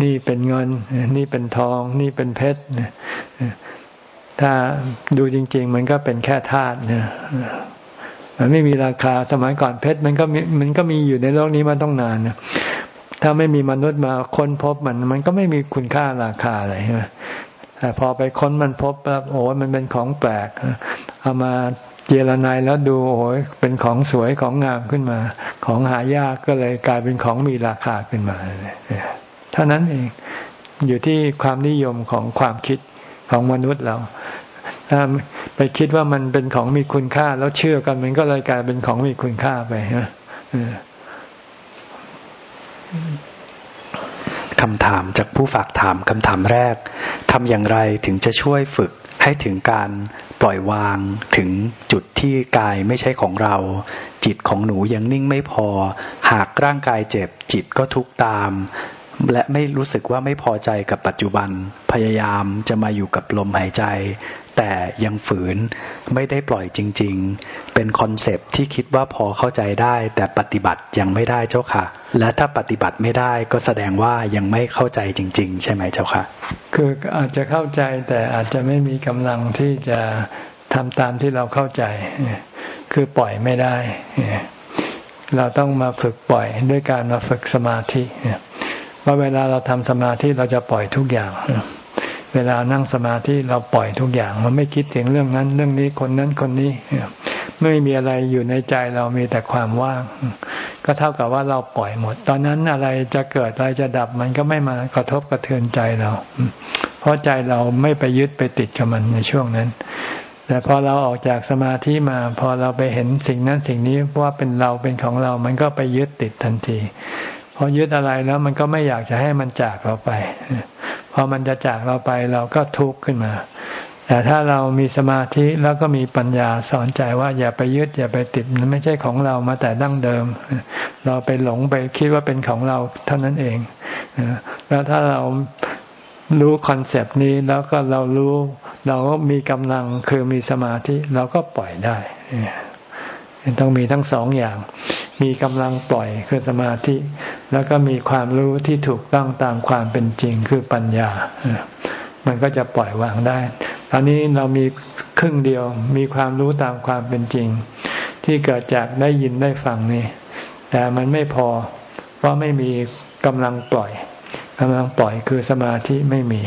นี่เป็นเงิน นี่เป็นทอง นี่เป็นเพชรถ้าดูจริง ๆ มันก็เป็นแค่ธาตุเนี่ยมันไม่มีราคาสมัยก่อนเพชรมันก็มีมันก็มีอยู่ในโลกนี้มาต้องนานนะถ้าไม่มีมนุษย์มาค้นพบมัน มันก็ไม่มีคุณค่าราคาอะไรใช่ไหม แต่พอไปค้นมันพบแบบโอ้มันเป็นของแปลก เอามาเจรนายแล้วดูโอ้ยเป็นของสวยของงามขึ้นมา ของหายากก็เลยกลายเป็นของมีราคาขึ้นมาเท่านั้นเองอยู่ที่ความนิยมของความคิดของมนุษย์เราถ้าไปคิดว่ามันเป็นของมีคุณค่าแล้วเชื่อกันมันก็เลยกลายเป็นของมีคุณค่าไปฮะ คำถามจากผู้ฝากถามคำถามแรกทำอย่างไรถึงจะช่วยฝึกให้ถึงการปล่อยวางถึงจุดที่กายไม่ใช่ของเรา จิตของหนูยังนิ่งไม่พอ หากร่างกายเจ็บจิตก็ทุกตาม และไม่รู้สึกว่าไม่พอใจกับปัจจุบัน พยายามจะมาอยู่กับลมหายใจ แต่ยังฝืนไม่ได้ปล่อยจริง ๆ เป็นคอนเซปที่คิดว่าพอเข้าใจได้ แต่ปฏิบัติยังไม่ได้เจ้าค่ะ และถ้าปฏิบัติไม่ได้ก็แสดงว่ายังไม่เข้าใจจริง ๆ ใช่ไหมเจ้าค่ะ คืออาจจะเข้าใจแต่อาจจะไม่มีกำลังที่จะทำตามที่เราเข้าใจ คือปล่อยไม่ได้ เราต้องมาฝึกปล่อยด้วยการมาฝึกสมาธิว่าเวลาเราทำสมาธิเราจะปล่อยทุกอย่าง เวลานั่งสมาธิเราปล่อยทุกอย่าง มันไม่คิดถึงเรื่องนั้น เรื่องนี้คนนั้นคนนี้ไม่มีอะไรอยู่ในใจเรามีแต่ความว่าง ก็เท่ากับว่าเราปล่อยหมด ตอนนั้นอะไรจะเกิดอะไรจะดับมันก็ไม่มากระทบกระเทือนใจเรา เพราะใจเราไม่ไปยึดไปติดกับมันในช่วงนั้น แต่พอเราออกจากสมาธิมา พอเราไปเห็นสิ่งนั้นสิ่งนี้ว่าเป็นเราเป็นของเรา มันก็ไปยึดติดทันที พอยึดอะไรแล้วมันก็ไม่อยากจะให้มันจากเราไป พอมันจะจากเราไปเราก็ทุกข์ขึ้นมา แต่ถ้าเรามีสมาธิแล้วก็มีปัญญาสอนใจว่าอย่าไปยึดอย่าไปติดมันไม่ใช่ของเรามาแต่ดั้งเดิม เราไปหลงไปคิดว่าเป็นของเราเท่านั้นเองแล้วถ้าเรารู้คอนเซปต์นี้แล้วก็เรารู้เราก็มีกำลังคือมีสมาธิเราก็ปล่อยได้ ต้องมีทั้งสองอย่าง มีกำลังปล่อยคือสมาธิ แล้วก็มีความรู้ที่ถูกต้องตามความเป็นจริงคือปัญญา มันก็จะปล่อยวางได้ ตอนนี้เรามีครึ่งเดียวมีความรู้ตามความเป็นจริง ที่เกิดจากได้ยินได้ฟังนี่ แต่มันไม่พอ เพราะไม่มีกำลังปล่อยกำลังปล่อยคือสมาธิไม่มี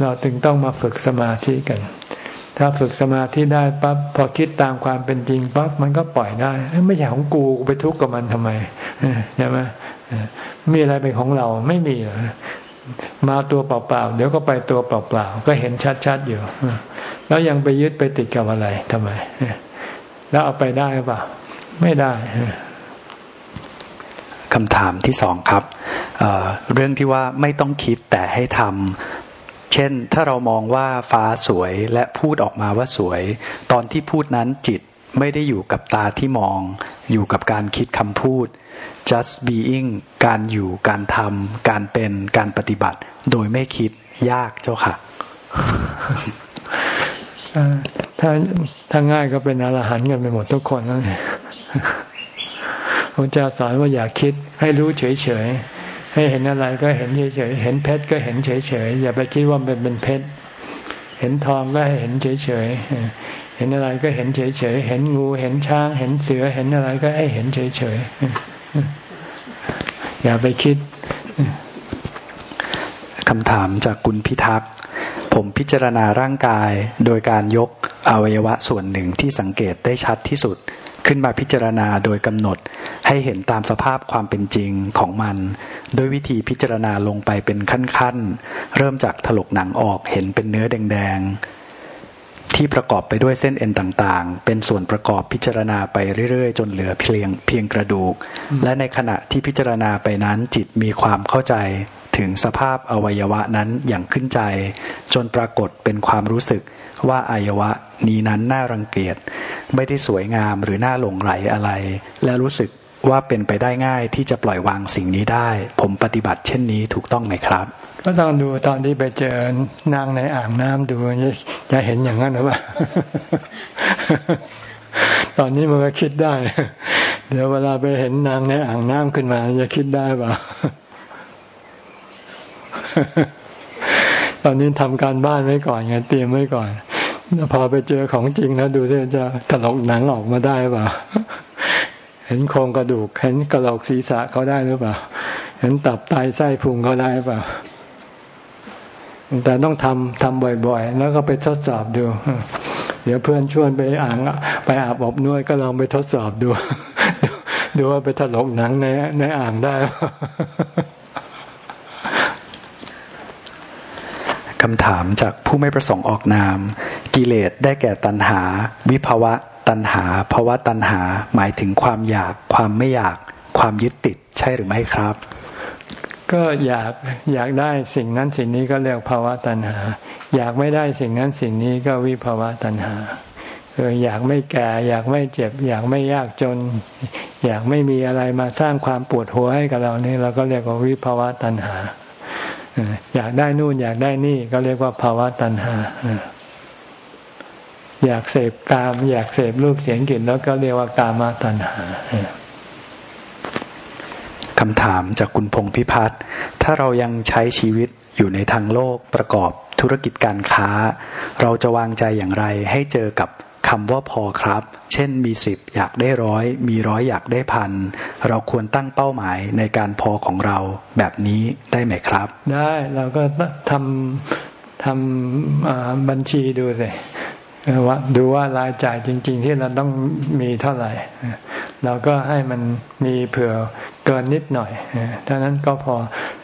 เราถึงต้องมาฝึกสมาธิกัน ถ้าฝึกสมาธิได้ปั๊บพอคิดตามความเป็นจริงปั๊บมันก็ปล่อยได้ ไม่ใช่ของกูไปทุกข์กับมันทำไมใช่ไหมมีอะไรเป็นของเราไม่มีมาตัวเปล่าๆเดี๋ยวก็ไปตัวเปล่าๆก็เห็นชัดๆอยู่แล้วยังไปยึดไปติดกับอะไรทำไมแล้วเอาไปได้หรือเปล่าไม่ได้คำถามที่สองครับเเรื่องที่ว่าไม่ต้องคิดแต่ให้ทำ เช่น ถ้าเรามองว่าฟ้าสวยและพูดออกมาว่าสวย ตอนที่พูดนั้นจิตไม่ได้อยู่กับตาที่มอง อยู่กับการคิดคำพูด just being การอยู่การทำการเป็นการปฏิบัติ โดยไม่คิดยากเจ้าค่ะถ้าถ้าง่ายก็เป็นอรหันต์กันไปหมดทุกคนแล้วไงพระเจ้าสอนว่าอย่าคิดให้รู้เฉย ให้เห็นอะไรก็เห็นเฉยๆ เห็นเพชรก็เห็นเฉยๆ อย่าไปคิดว่าเป็นเป็นเพชร เห็นทองก็เห็นเฉยๆ เห็นอะไรก็เห็นเฉยๆ เห็นงูเห็นช้าง เห็นเสือเห็นอะไรก็ให้เห็นเฉยๆ อย่าไปคิดคำถามจากคุณพิทักษ์ ผมพิจารณาร่างกายโดยการยกอวัยวะส่วนหนึ่งที่สังเกตได้ชัดที่สุด ขึ้นมาพิจารณาโดยกำหนดให้เห็นตามสภาพความเป็นจริงของมัน ด้วยวิธีพิจารณาลงไปเป็นขั้นๆ เริ่มจากถลกหนังออกเห็นเป็นเนื้อแดงๆ ที่ประกอบไปด้วยเส้นเอ็นต่างๆ เป็นส่วนประกอบพิจารณาไปเรื่อยๆ จนเหลือเพียงเพียงกระดูก และในขณะที่พิจารณาไปนั้นจิตมีความเข้าใจถึงสภาพอวัยวะนั้นอย่างขึ้นใจ จนปรากฏเป็นความรู้สึกว่าอวัยวะนี้นั้นน่ารังเกียจ ไม่ได้สวยงามหรือน่าหลงไหลอะไร และรู้สึก ว่าเป็นไปได้ง่ายที่จะปล่อยวางสิ่งนี้ได้ ผมปฏิบัติเช่นนี้ถูกต้องไหมครับ ก็ต้องดูตอนที่ไปเจอนางในอ่างน้ำดูจะเห็นอย่างนั้นหรือเปล่าตอนนี้มันก็คิดได้ เดี๋ยวเวลาไปเห็นนางในอ่างน้ำขึ้นมาจะคิดได้เปล่าตอนนี้ทำการบ้านไว้ก่อนไงเตรียมไว้ก่อนพอไปเจอของจริงแล้วดูที่จะถลกหนังออกมาได้เปล่า เห็นโครงกระดูก เห็นกระโหลกศีรษะเขาได้หรือเปล่า เห็นตับไตไส้พุงเขาได้เปล่า แต่ต้องทำทำบ่อยๆ แล้วก็ไปทดสอบดู เดี๋ยวเพื่อนชวนไปอ่างไปอาบอบนวดก็ลองไปทดสอบดู ดูว่าไปถลกหนังในในอ่างได้คำถามจากผู้ไม่ประสงค์ออกนาม กิเลสได้แก่ตัณหา วิภวะ ตัณหาภาวะตัณหาหมายถึงความอยาก ความไม่อยาก ความยึดติดใช่หรือไม่ครับ ก็อยากอยากได้สิ่งนั้นสิ่งนี้ก็เรียกภาวะตัณหา อยากไม่ได้สิ่งนั้นสิ่งนี้ก็วิภาวะตัณหาคืออยากไม่แก่ อยากไม่เจ็บ อยากไม่ยากจน อยากไม่มีอะไรมาสร้างความปวดหัวให้กับเรานี่เราก็เรียกว่าวิภาวะตัณหา อยากได้นู่นอยากได้นี่ก็เรียกว่าภาวะตัณหา อยากเสพกาม อยากเสพรูปเสียงกลิ่นแล้วก็เรียกว่ากามาตัณหาคำถามจากคุณพงพิพัฒน์ถ้าเรายังใช้ชีวิตอยู่ในทางโลกประกอบธุรกิจการค้า เราจะวางใจอย่างไรให้เจอกับคำว่าพอครับ เช่นมีสิบอยากได้ร้อย มีร้อยอยากได้พัน เราควรตั้งเป้าหมายในการพอของเราแบบนี้ได้ไหมครับ ได้เราก็ทำทำบัญชีดูสิ ดูว่ารายจ่ายจริง ๆ ที่เราต้องมีเท่าไหร่ เราก็ให้มันมีเผื่อเกินนิดหน่อยเท่านั้นก็พอ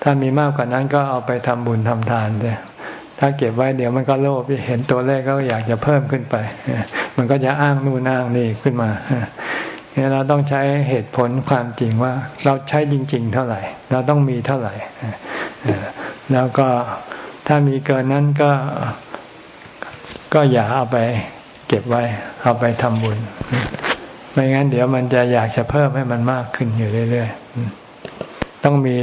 ถ้ามีมากกว่านั้นก็เอาไปทำบุญทำทานเลยถ้าเก็บไว้เดี๋ยวมันก็โลภเห็นตัวเลขก็อยากจะเพิ่มขึ้นไป มันก็จะอ้างนู่นอ้างนี่ขึ้นมาเนี่ยเราต้องใช้เหตุผลความจริงว่าเราใช้จริง ๆ เท่าไหร่ เราต้องมีเท่าไหร่แล้วก็ถ้ามีเกินนั้นก็ ก็อย่าเอาไปเก็บไว้ เอาไปทำบุญ ไม่งั้นเดี๋ยวมันจะอยากจะเพิ่มให้มันมากขึ้นอยู่เรื่อยๆ ต้องมี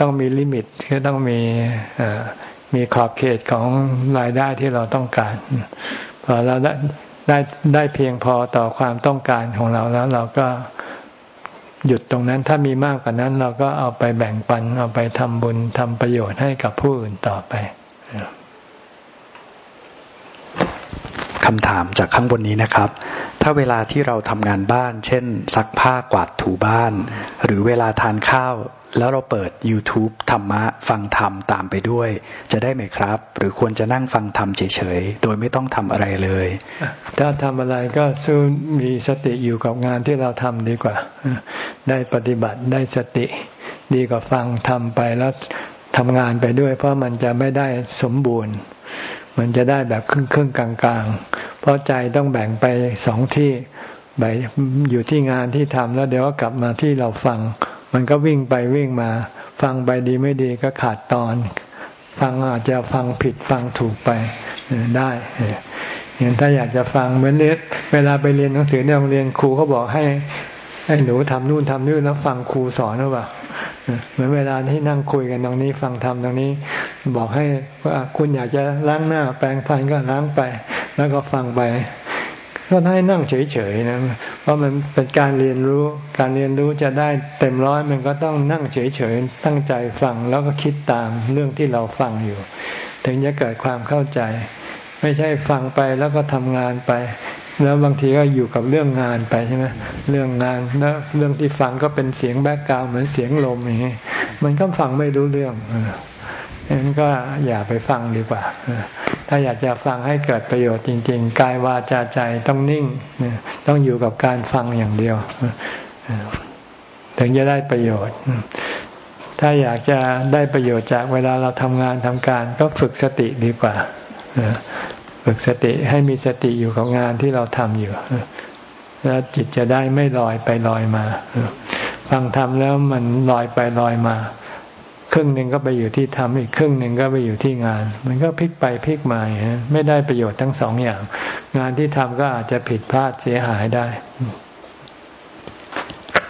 ต้องมีลิมิตคือต้องมีมีขอบเขตของรายได้ที่เราต้องการพอเราได้ได้ได้เพียงพอต่อความต้องการของเราแล้ว เราก็หยุดตรงนั้นถ้ามีมากกว่านั้น เราก็เอาไปแบ่งปัน เอาไปทำบุญทำประโยชน์ให้กับผู้อื่นต่อไป คำถามจากข้างบนนี้นะครับ ถ้าเวลาที่เราทำงานบ้าน เช่น ซักผ้ากวาดถูบ้าน หรือเวลาทานข้าว แล้วเราเปิด YouTube ธรรมะ ฟังธรรมตามไปด้วย จะได้ไหมครับ หรือควรจะนั่งฟังธรรมเฉยๆ โดยไม่ต้องทำอะไรเลย ถ้าทำอะไรก็สู้มีสติอยู่กับงานที่เราทำดีกว่า ได้ปฏิบัติได้สติ ดีกว่าฟังทำไปแล้วทำงานไปด้วย เพราะมันจะไม่ได้สมบูรณ์ มันจะได้แบบครึ่งครึ่งกลางกลางเพราะใจต้องแบ่งไปสองที่ไปอยู่ที่งานที่ทำแล้วเดี๋ยวก็กลับมาที่เราฟัง มันก็วิ่งไปวิ่งมา ฟังไปดีไม่ดีก็ขาดตอน ฟังอาจจะฟังผิดฟังถูกไปได้อย่างถ้าอยากจะฟังเหมือนเรียนเวลาไปเรียนหนังสือในโรงเรียนครูเขาบอกให้ ให้หนูทำนู่นทำนี่แล้วฟังครูสอนหรือเปล่าเหมือนเวลาที่นั่งคุยกันตรงนี้ ฟังทำตรงนี้ บอกให้ว่าคุณอยากจะล้างหน้า แปรงฟันก็ล้างไป แล้วก็ฟังไป ก็ให้นั่งเฉยๆนะเพราะมันเป็นการเรียนรู้ การเรียนรู้จะได้เต็มร้อยมันก็ต้องนั่งเฉยๆตั้งใจฟังแล้วก็คิดตามเรื่องที่เราฟังอยู่ ถึงจะเกิดความเข้าใจ ไม่ใช่ฟังไปแล้วก็ทำงานไป แล้วบางทีก็อยู่กับเรื่องงานไปใช่ไหมเรื่องงานแล้วเรื่องที่ฟังก็เป็นเสียงแบ็กกราวเหมือนเสียงลมอย่างนี้มันก็ฟังไม่รู้เรื่องนั้นก็อย่าไปฟังดีกว่า ถ้าอยากจะฟังให้เกิดประโยชน์จริง ๆ กายวาจาใจต้องนิ่ง ต้องอยู่กับการฟังอย่างเดียว ถึงจะได้ประโยชน์ ถ้าอยากจะได้ประโยชน์จากเวลาเราทำงานทำการ ก็ฝึกสติดีกว่า ฝึกสติให้มีสติอยู่กับงานที่เราทำอยู่ แล้วจิตจะได้ไม่ลอยไปลอยมา ฟังทำแล้วมันลอยไปลอยมา ครึ่งหนึ่งก็ไปอยู่ที่ทำอีกครึ่งหนึ่งก็ไปอยู่ที่งาน มันก็พลิกไปพลิกมาไม่ได้ประโยชน์ทั้งสองอย่าง งานที่ทำก็อาจจะผิดพลาดเสียหายได้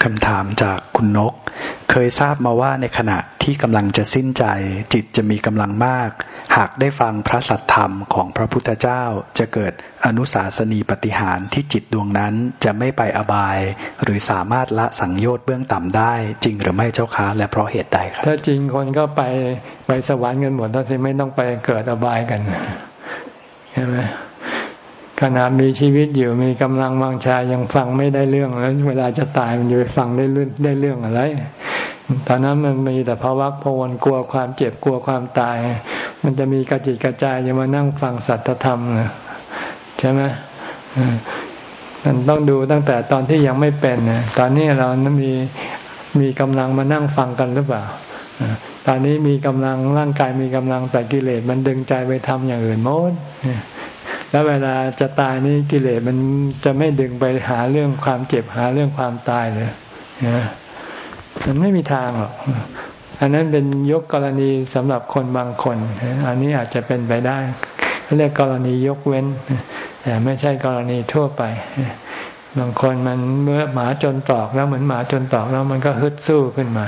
คำถามจากคุณนก เคยทราบมาว่าในขณะที่กำลังจะสิ้นใจ จิตจะมีกำลังมาก หากได้ฟังพระสัทธรรมของพระพุทธเจ้า จะเกิดอนุสาสนีปฏิหารที่จิตดวงนั้นจะไม่ไปอบาย หรือสามารถละสังโยชน์เบื้องต่ำได้ จริงหรือไม่เจ้าคะและเพราะเหตุใดครับถ้าจริงคนก็ไปไปสวรรค์กันหมดถ้าไม่ต้องไปเกิดอบายกันใช่ไหม ขณะมีชีวิตอยู่มีกำลังวังชายังฟังไม่ได้เรื่องแล้วเวลาจะตายมันจะไปฟังได้เรื่องได้เรื่องอะไร ตอนนั้นมันมีแต่ภาวะพวนกลัวความเจ็บกลัวความตาย มันจะมีกระจิตกระจายจะมานั่งฟังสัจธรรมนะใช่ไหมมันต้องดูตั้งแต่ตอนที่ยังไม่เป็นนะตอนนี้เรามีมีกำลังมานั่งฟังกันหรือเปล่าตอนนี้มีกำลังร่างกายมีกำลังแต่กิเลสมันดึงใจไปทำอย่างอื่นหมด แล้วเวลาจะตายนี่กิเลสมันจะไม่ดึงไปหาเรื่องความเจ็บหาเรื่องความตายเลยนะมันไม่มีทางหรอกอันนั้นเป็นยกกรณีสำหรับคนบางคน อันนี้อาจจะเป็นไปได้เรียกกรณียกเว้น แต่ไม่ใช่กรณีทั่วไป บางคนมันเมื่อหมาจนตอกแล้วเหมือนหมาจนตอกแล้วมันก็ฮึดสู้ขึ้นมา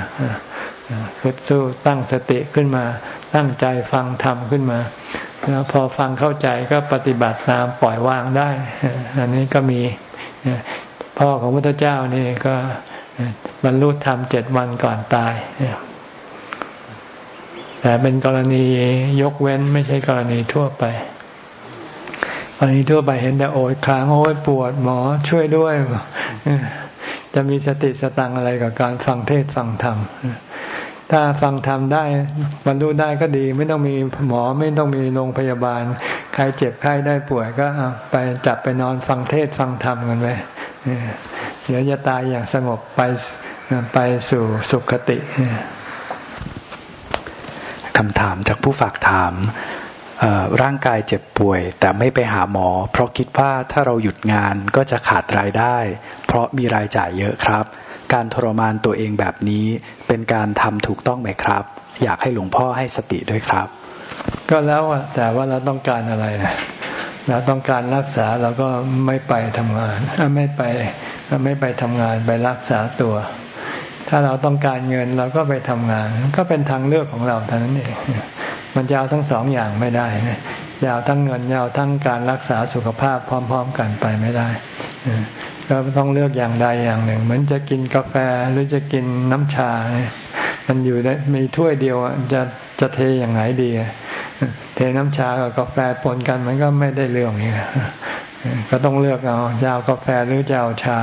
ฮึดสู้ตั้งสติขึ้นมา ตั้งใจฟังธรรมขึ้นมา แล้วพอฟังเข้าใจก็ปฏิบัติตามปล่อยวางได้ อันนี้ก็มีพ่อของพระพุทธเจ้านี่ก็บรรลุธรรมเจ็ดวันก่อนตายแต่เป็นกรณียกเว้นไม่ใช่กรณีทั่วไปกรณีทั่วไปเห็นแต่โอยคลางโอยปวดหมอช่วยด้วยจะมีสติสตังอะไรกับการฟังเทศฟังธรรม ถ้าฟังธรรมได้บรรลุได้ก็ดี ไม่ต้องมีหมอไม่ต้องมีโรงพยาบาล ใครเจ็บใครได้ป่วยก็ไปจับไปนอนฟังเทศฟังธรรมกันไปเดี๋ยวจะตายอย่างสงบไปไปสู่สุขติคำถามจากผู้ฝากถามร่างกายเจ็บป่วย แต่ไม่ไปหาหมอ เพราะคิดว่าถ้าเราหยุดงานก็จะขาดรายได้ เพราะมีรายจ่ายเยอะครับ การทรมานตัวเองแบบนี้ เป็นการทำถูกต้องไหมครับ อยากให้หลวงพ่อให้สติด้วยครับ ก็แล้วแต่ว่าเราต้องการอะไรเราต้องการรักษาเราก็ไม่ไปทำงานไม่ไปไม่ไปทำงานไปรักษาตัว ถ้าเราต้องการเงินเราก็ไปทำงาน ก็เป็นทางเลือกของเราเท่านั้นเองมันจะเอาทั้งสองอย่างไม่ได้ยาวทั้งเงินยาวทั้งการรักษาสุขภาพพร้อม ๆ กันไปไม่ได้ก็ต้องเลือกอย่างใดอย่างหนึ่ง เหมือนจะกินกาแฟหรือจะกินน้ำชา มันอยู่ในมีถ้วยเดียวจะจะเทอย่างไหนดี เทน้ำชากับกาแฟปนกันมันก็ไม่ได้เรื่องนี้ก็ต้องเลือกเอาจะเอากาแฟหรือจะเอาชา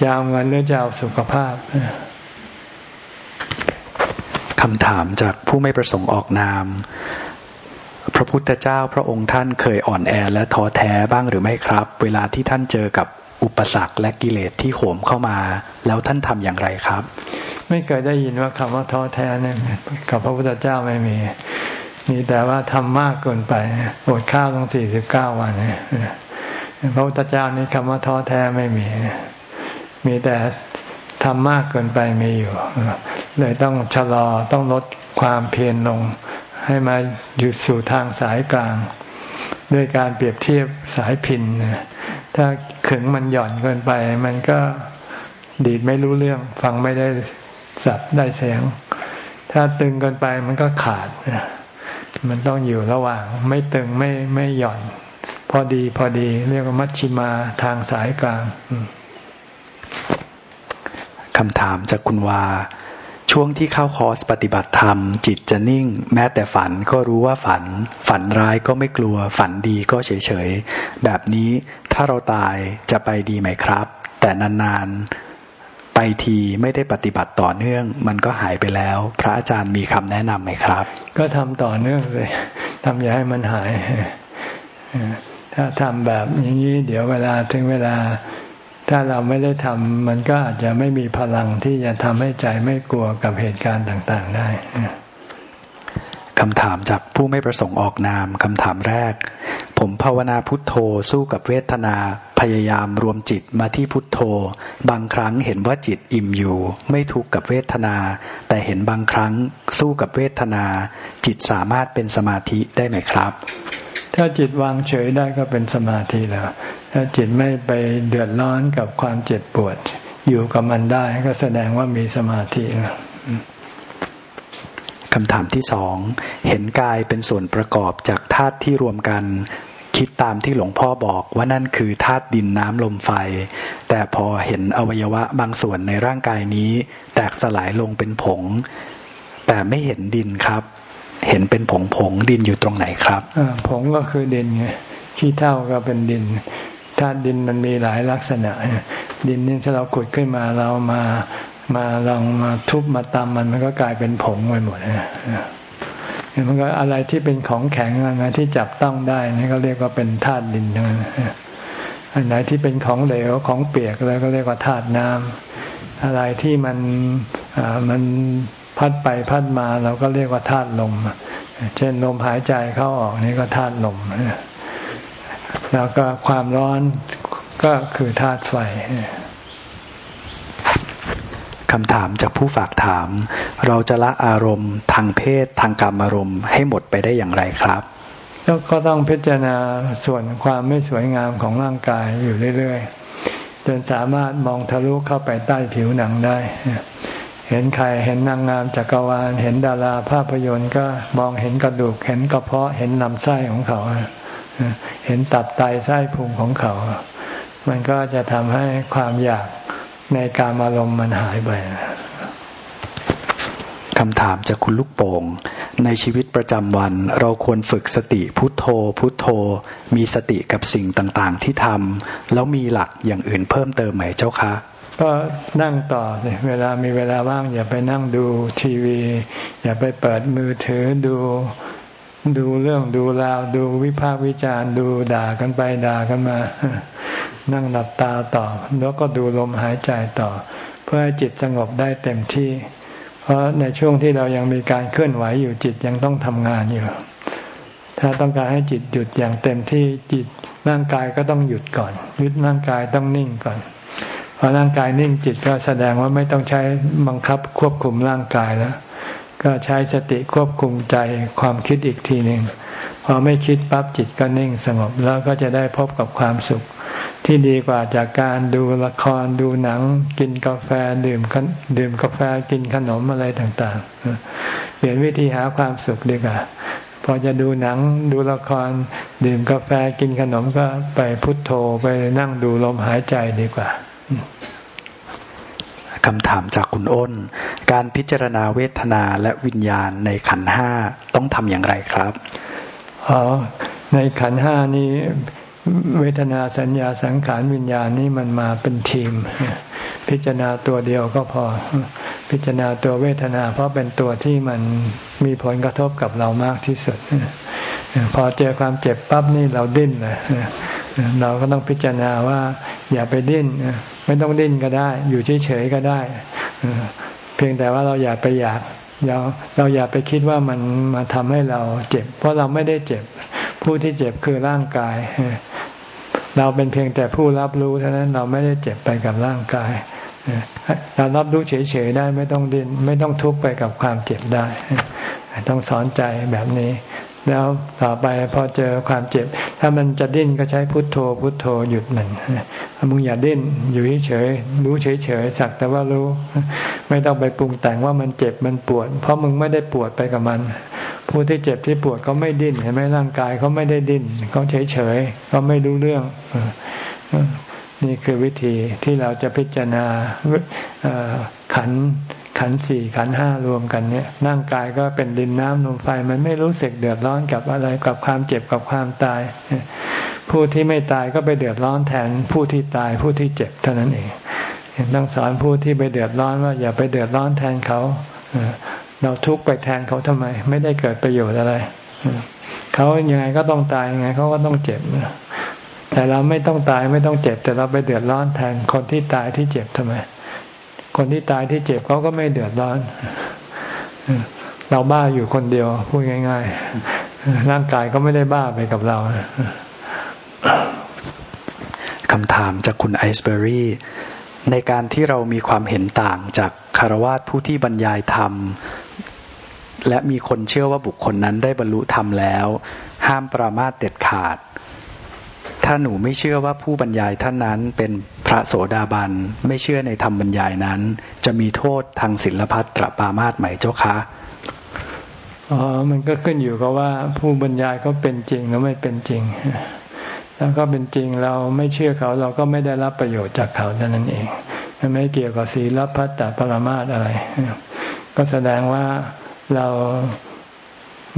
จะเอาเงินหรือจะเอาสุขภาพ คำถามจากผู้ไม่ประสงค์ออกนาม พระพุทธเจ้าพระองค์ท่านเคยอ่อนแอและท้อแท้บ้างหรือไม่ครับ เวลาที่ท่านเจอกับอุปสรรคและกิเลสที่โหมเข้ามา แล้วท่านทำอย่างไรครับ ไม่เคยได้ยินว่าคำว่าท้อแท้เนี่ยกับพระพุทธเจ้าไม่มีมีแต่ว่าทำมากเกินไปอดข้าวต้องสี่สิบเก้าวันพระพุทธเจ้านี่คำว่าท้อแท้ไม่มี มีแต่ ทำมากเกินไปมีอยู่ เลยต้องชะลอต้องลดความเพียรลง ให้มาหยุดสู่ทางสายกลาง ด้วยการเปรียบเทียบสายพินถ้าขึงมันหย่อนเกินไป มันก็ดีดไม่รู้เรื่องฟังไม่ได้สับได้เสียง ถ้าตึงเกินไปมันก็ขาด มันต้องอยู่ระหว่าง ไม่ตึงไม่ไม่หย่อน พอดีพอดี เรียกว่ามัชชิมาทางสายกลาง คำถามจากคุณวา ช่วงที่เข้าคอร์สปฏิบัติธรรม จิตจะนิ่ง แม้แต่ฝันก็รู้ว่าฝัน ฝันร้ายก็ไม่กลัว ฝันดีก็เฉยๆ แบบนี้ถ้าเราตายจะไปดีไหมครับ แต่นานๆ ไปทีไม่ได้ปฏิบัติต่อเนื่อง มันก็หายไปแล้ว พระอาจารย์มีคำแนะนำไหมครับ ก็ทำต่อเนื่องเลยทำอย่าให้มันหายถ้าทำแบบอย่างนี้เดี๋ยวเวลาถึงเวลา ถ้าเราไม่ได้ทำมันก็อาจจะไม่มีพลังที่จะทำให้ใจไม่กลัวกับเหตุการณ์ต่าง ๆ ได้ คำถามจากผู้ไม่ประสงค์ออกนามคำถามแรก ผมภาวนาพุทโธสู้กับเวทนาพยายามรวมจิตมาที่พุทโธ บางครั้งเห็นว่าจิตอิ่มอยู่ ไม่ทุกข์กับเวทนา แต่เห็นบางครั้งสู้กับเวทนา จิตสามารถเป็นสมาธิได้ไหมครับ ถ้าจิตวางเฉยได้ก็เป็นสมาธิแล้ว ถ้าจิตไม่ไปเดือดร้อนกับความเจ็บปวด อยู่กับมันได้ก็แสดงว่ามีสมาธิแล้ว คำถามที่สอง เห็นกายเป็นส่วนประกอบจากธาตุที่รวมกัน คิดตามที่หลวงพ่อบอกว่านั่นคือธาตุดินน้ำลมไฟ แต่พอเห็นอวัยวะบางส่วนในร่างกายนี้ แตกสลายลงเป็นผง แต่ไม่เห็นดินครับ เห็นเป็นผงผงดินอยู่ตรงไหนครับผงก็คือดินไงขี้เท่าก็เป็นดินธาตุดินมันมีหลายลักษณะ ดินนี่ถ้าเราขุดขึ้นมาเรามา มาลองมาทุบมาตำมันมันก็กลายเป็นผงไปหมดนะมันก็อะไรที่เป็นของแข็งอะไรที่จับต้องได้นี่ก็เรียกว่าเป็นธาตุดินทั้งนั้นอันไหนที่เป็นของเหลวของเปียกแล้วก็เรียกว่าธาตุน้ำอะไรที่มันมันพัดไปพัดมาเราก็เรียกว่าธาตุลม เช่นลมหายใจเข้าออกนี่ก็ธาตุลม แล้วก็ความร้อนก็คือธาตุไฟ คำถามจากผู้ฝากถาม เราจะละอารมณ์ทางเพศทางกรรมอารมณ์ให้หมดไปได้อย่างไรครับก็ต้องพิจารณาส่วนความไม่สวยงามของร่างกายอยู่เรื่อยๆจนสามารถมองทะลุเข้าไปใต้ผิวหนังได้ เห็นใครเห็นนางงามจักรวาล เห็นดาราภาพยนตร์ก็มองเห็นกระดูก เห็นกระเพาะเห็นลำไส้ของเขา เห็นตับไตไส้พุงของเขา มันก็จะทำให้ความอยาก ในการอารมณ์มันหายไปคำถามจากคุณลูกโป่ง ในชีวิตประจำวัน เราควรฝึกสติพุทโธ พุทโธ มีสติกับสิ่งต่างๆ ที่ทำแล้วมีหลักอย่างอื่นเพิ่มเติมไหมเจ้าคะก็นั่งต่อเลยเวลามีเวลาว่าง อย่าไปนั่งดูทีวี อย่าไปเปิดมือถือดู ดูเรื่องดูราวดูวิพากษ์วิจารณ์ดูด่ากันไปด่ากันมา นั่งหลับตาต่อ แล้วก็ดูลมหายใจต่อ เพื่อให้จิตสงบได้เต็มที่ เพราะในช่วงที่เรายังมีการเคลื่อนไหวอยู่จิตยังต้องทำงานอยู่ ถ้าต้องการให้จิตหยุดอย่างเต็มที่จิตร่างกายก็ต้องหยุดก่อนยึดร่างกายต้องนิ่งก่อนพอร่างกายนิ่งจิตก็แสดงว่าไม่ต้องใช้บังคับควบคุมร่างกายแล้ว ก็ใช้สติควบคุมใจความคิดอีกทีหนึ่งพอไม่คิดปั๊บจิตก็นิ่งสงบแล้วก็จะได้พบกับความสุข ที่ดีกว่าจากการดูละครดูหนัง กินกาแฟดื่มดื่มกาแฟกินขนมอะไรต่างๆ เปลี่ยนวิธีหาความสุขดีกว่าพอจะดูหนังดูละคร ดื่มกาแฟกินขนมก็ไปพุทโธไปนั่งดูลมหายใจดีกว่า คำถามจากคุณอ้น การพิจารณาเวทนาและวิญญาณในขันห้าต้องทำอย่างไรครับอ๋อในขันห้านี้เวทนาสัญญาสังขารวิญญาณนี้มันมาเป็นทีม พิจารณาตัวเดียวก็พอ พิจารณาตัวเวทนา เพราะเป็นตัวที่มันมีผลกระทบกับเรามากที่สุด พอเจอความเจ็บปั๊บนี่เราดิ้นเลย เราก็ต้องพิจารณาว่าอย่าไปดิ้นไม่ต้องดิ้นก็ได้ อยู่เฉยๆก็ได้ เพียงแต่ว่าเราอย่าไปอยากเราเราอย่าไปคิดว่ามันมาทำให้เราเจ็บ เพราะเราไม่ได้เจ็บ ผู้ที่เจ็บคือร่างกาย เราเป็นเพียงแต่ผู้รับรู้เท่านั้นเราไม่ได้เจ็บไปกับร่างกายเรารับรู้เฉยๆได้ไม่ต้องดิ้นไม่ต้องทุกข์ไปกับความเจ็บได้ ต้องสอนใจแบบนี้ แล้วต่อไปพอเจอความเจ็บ ถ้ามันจะดิ้นก็ใช้พุทโธ พุทโธหยุดมันมึงอย่าดิ้นอยู่เฉยรู้เฉยเฉยสักแต่ว่ารู้ ไม่ต้องไปปรุงแต่งว่ามันเจ็บมันปวด เพราะมึงไม่ได้ปวดไปกับมัน ผู้ที่เจ็บที่ปวดเขาไม่ดิ้นเห็นไหมร่างกายเขาไม่ได้ดิ้นเขาเฉยเฉยเขาไม่รู้เรื่อง นี่คือวิธีที่เราจะพิจารณาขันขันสี่ขันห้ารวมกันเนี่ยร่างกายก็เป็นดินน้ำลมไฟมันไม่รู้สึกเดือดร้อนกับอะไรกับความเจ็บกับความตาย ผู้ที่ไม่ตายก็ไปเดือดร้อนแทนผู้ที่ตายผู้ที่เจ็บเท่านั้นเองต้องสอนผู้ที่ไปเดือดร้อนว่าอย่าไปเดือดร้อนแทนเขาเราทุกข์ไปแทนเขาทำไม ไม่ได้เกิดประโยชน์อะไรเขายังไงก็ต้องตายยังไงเขาก็ต้องเจ็บ แต่เราไม่ต้องตายไม่ต้องเจ็บ แต่เราไปเดือดร้อนแทนคนที่ตายที่เจ็บทำไม คนที่ตายที่เจ็บเขาก็ไม่เดือดร้อน เราบ้าอยู่คนเดียวพูดง่าย ๆ ร่างกายก็ไม่ได้บ้าไปกับเราคำถามจากคุณไอซ์เบอรี่ในการที่เรามีความเห็นต่างจากคารวะผู้ที่บรรยายธรรม และมีคนเชื่อว่าบุคคลนั้นได้บรรลุธรรมแล้ว ห้ามปรามาสเด็ดขาด ถ้าหนูไม่เชื่อว่าผู้บรรยายท่านนั้นเป็นพระโสดาบัน ไม่เชื่อในธรรมบรรยายนั้น จะมีโทษทางศิลพัตตรปามาสไหมเจ้าคะอ๋อมันก็ขึ้นอยู่กับว่าผู้บรรยายเขาเป็นจริงหรือไม่เป็นจริง แล้วก็เป็นจริงเราไม่เชื่อเขาเราก็ไม่ได้รับประโยชน์จากเขาเท่านั้นเองไม่เกี่ยวกับศีลพัตตปรมาตอะไร ก็แสดงว่าเรา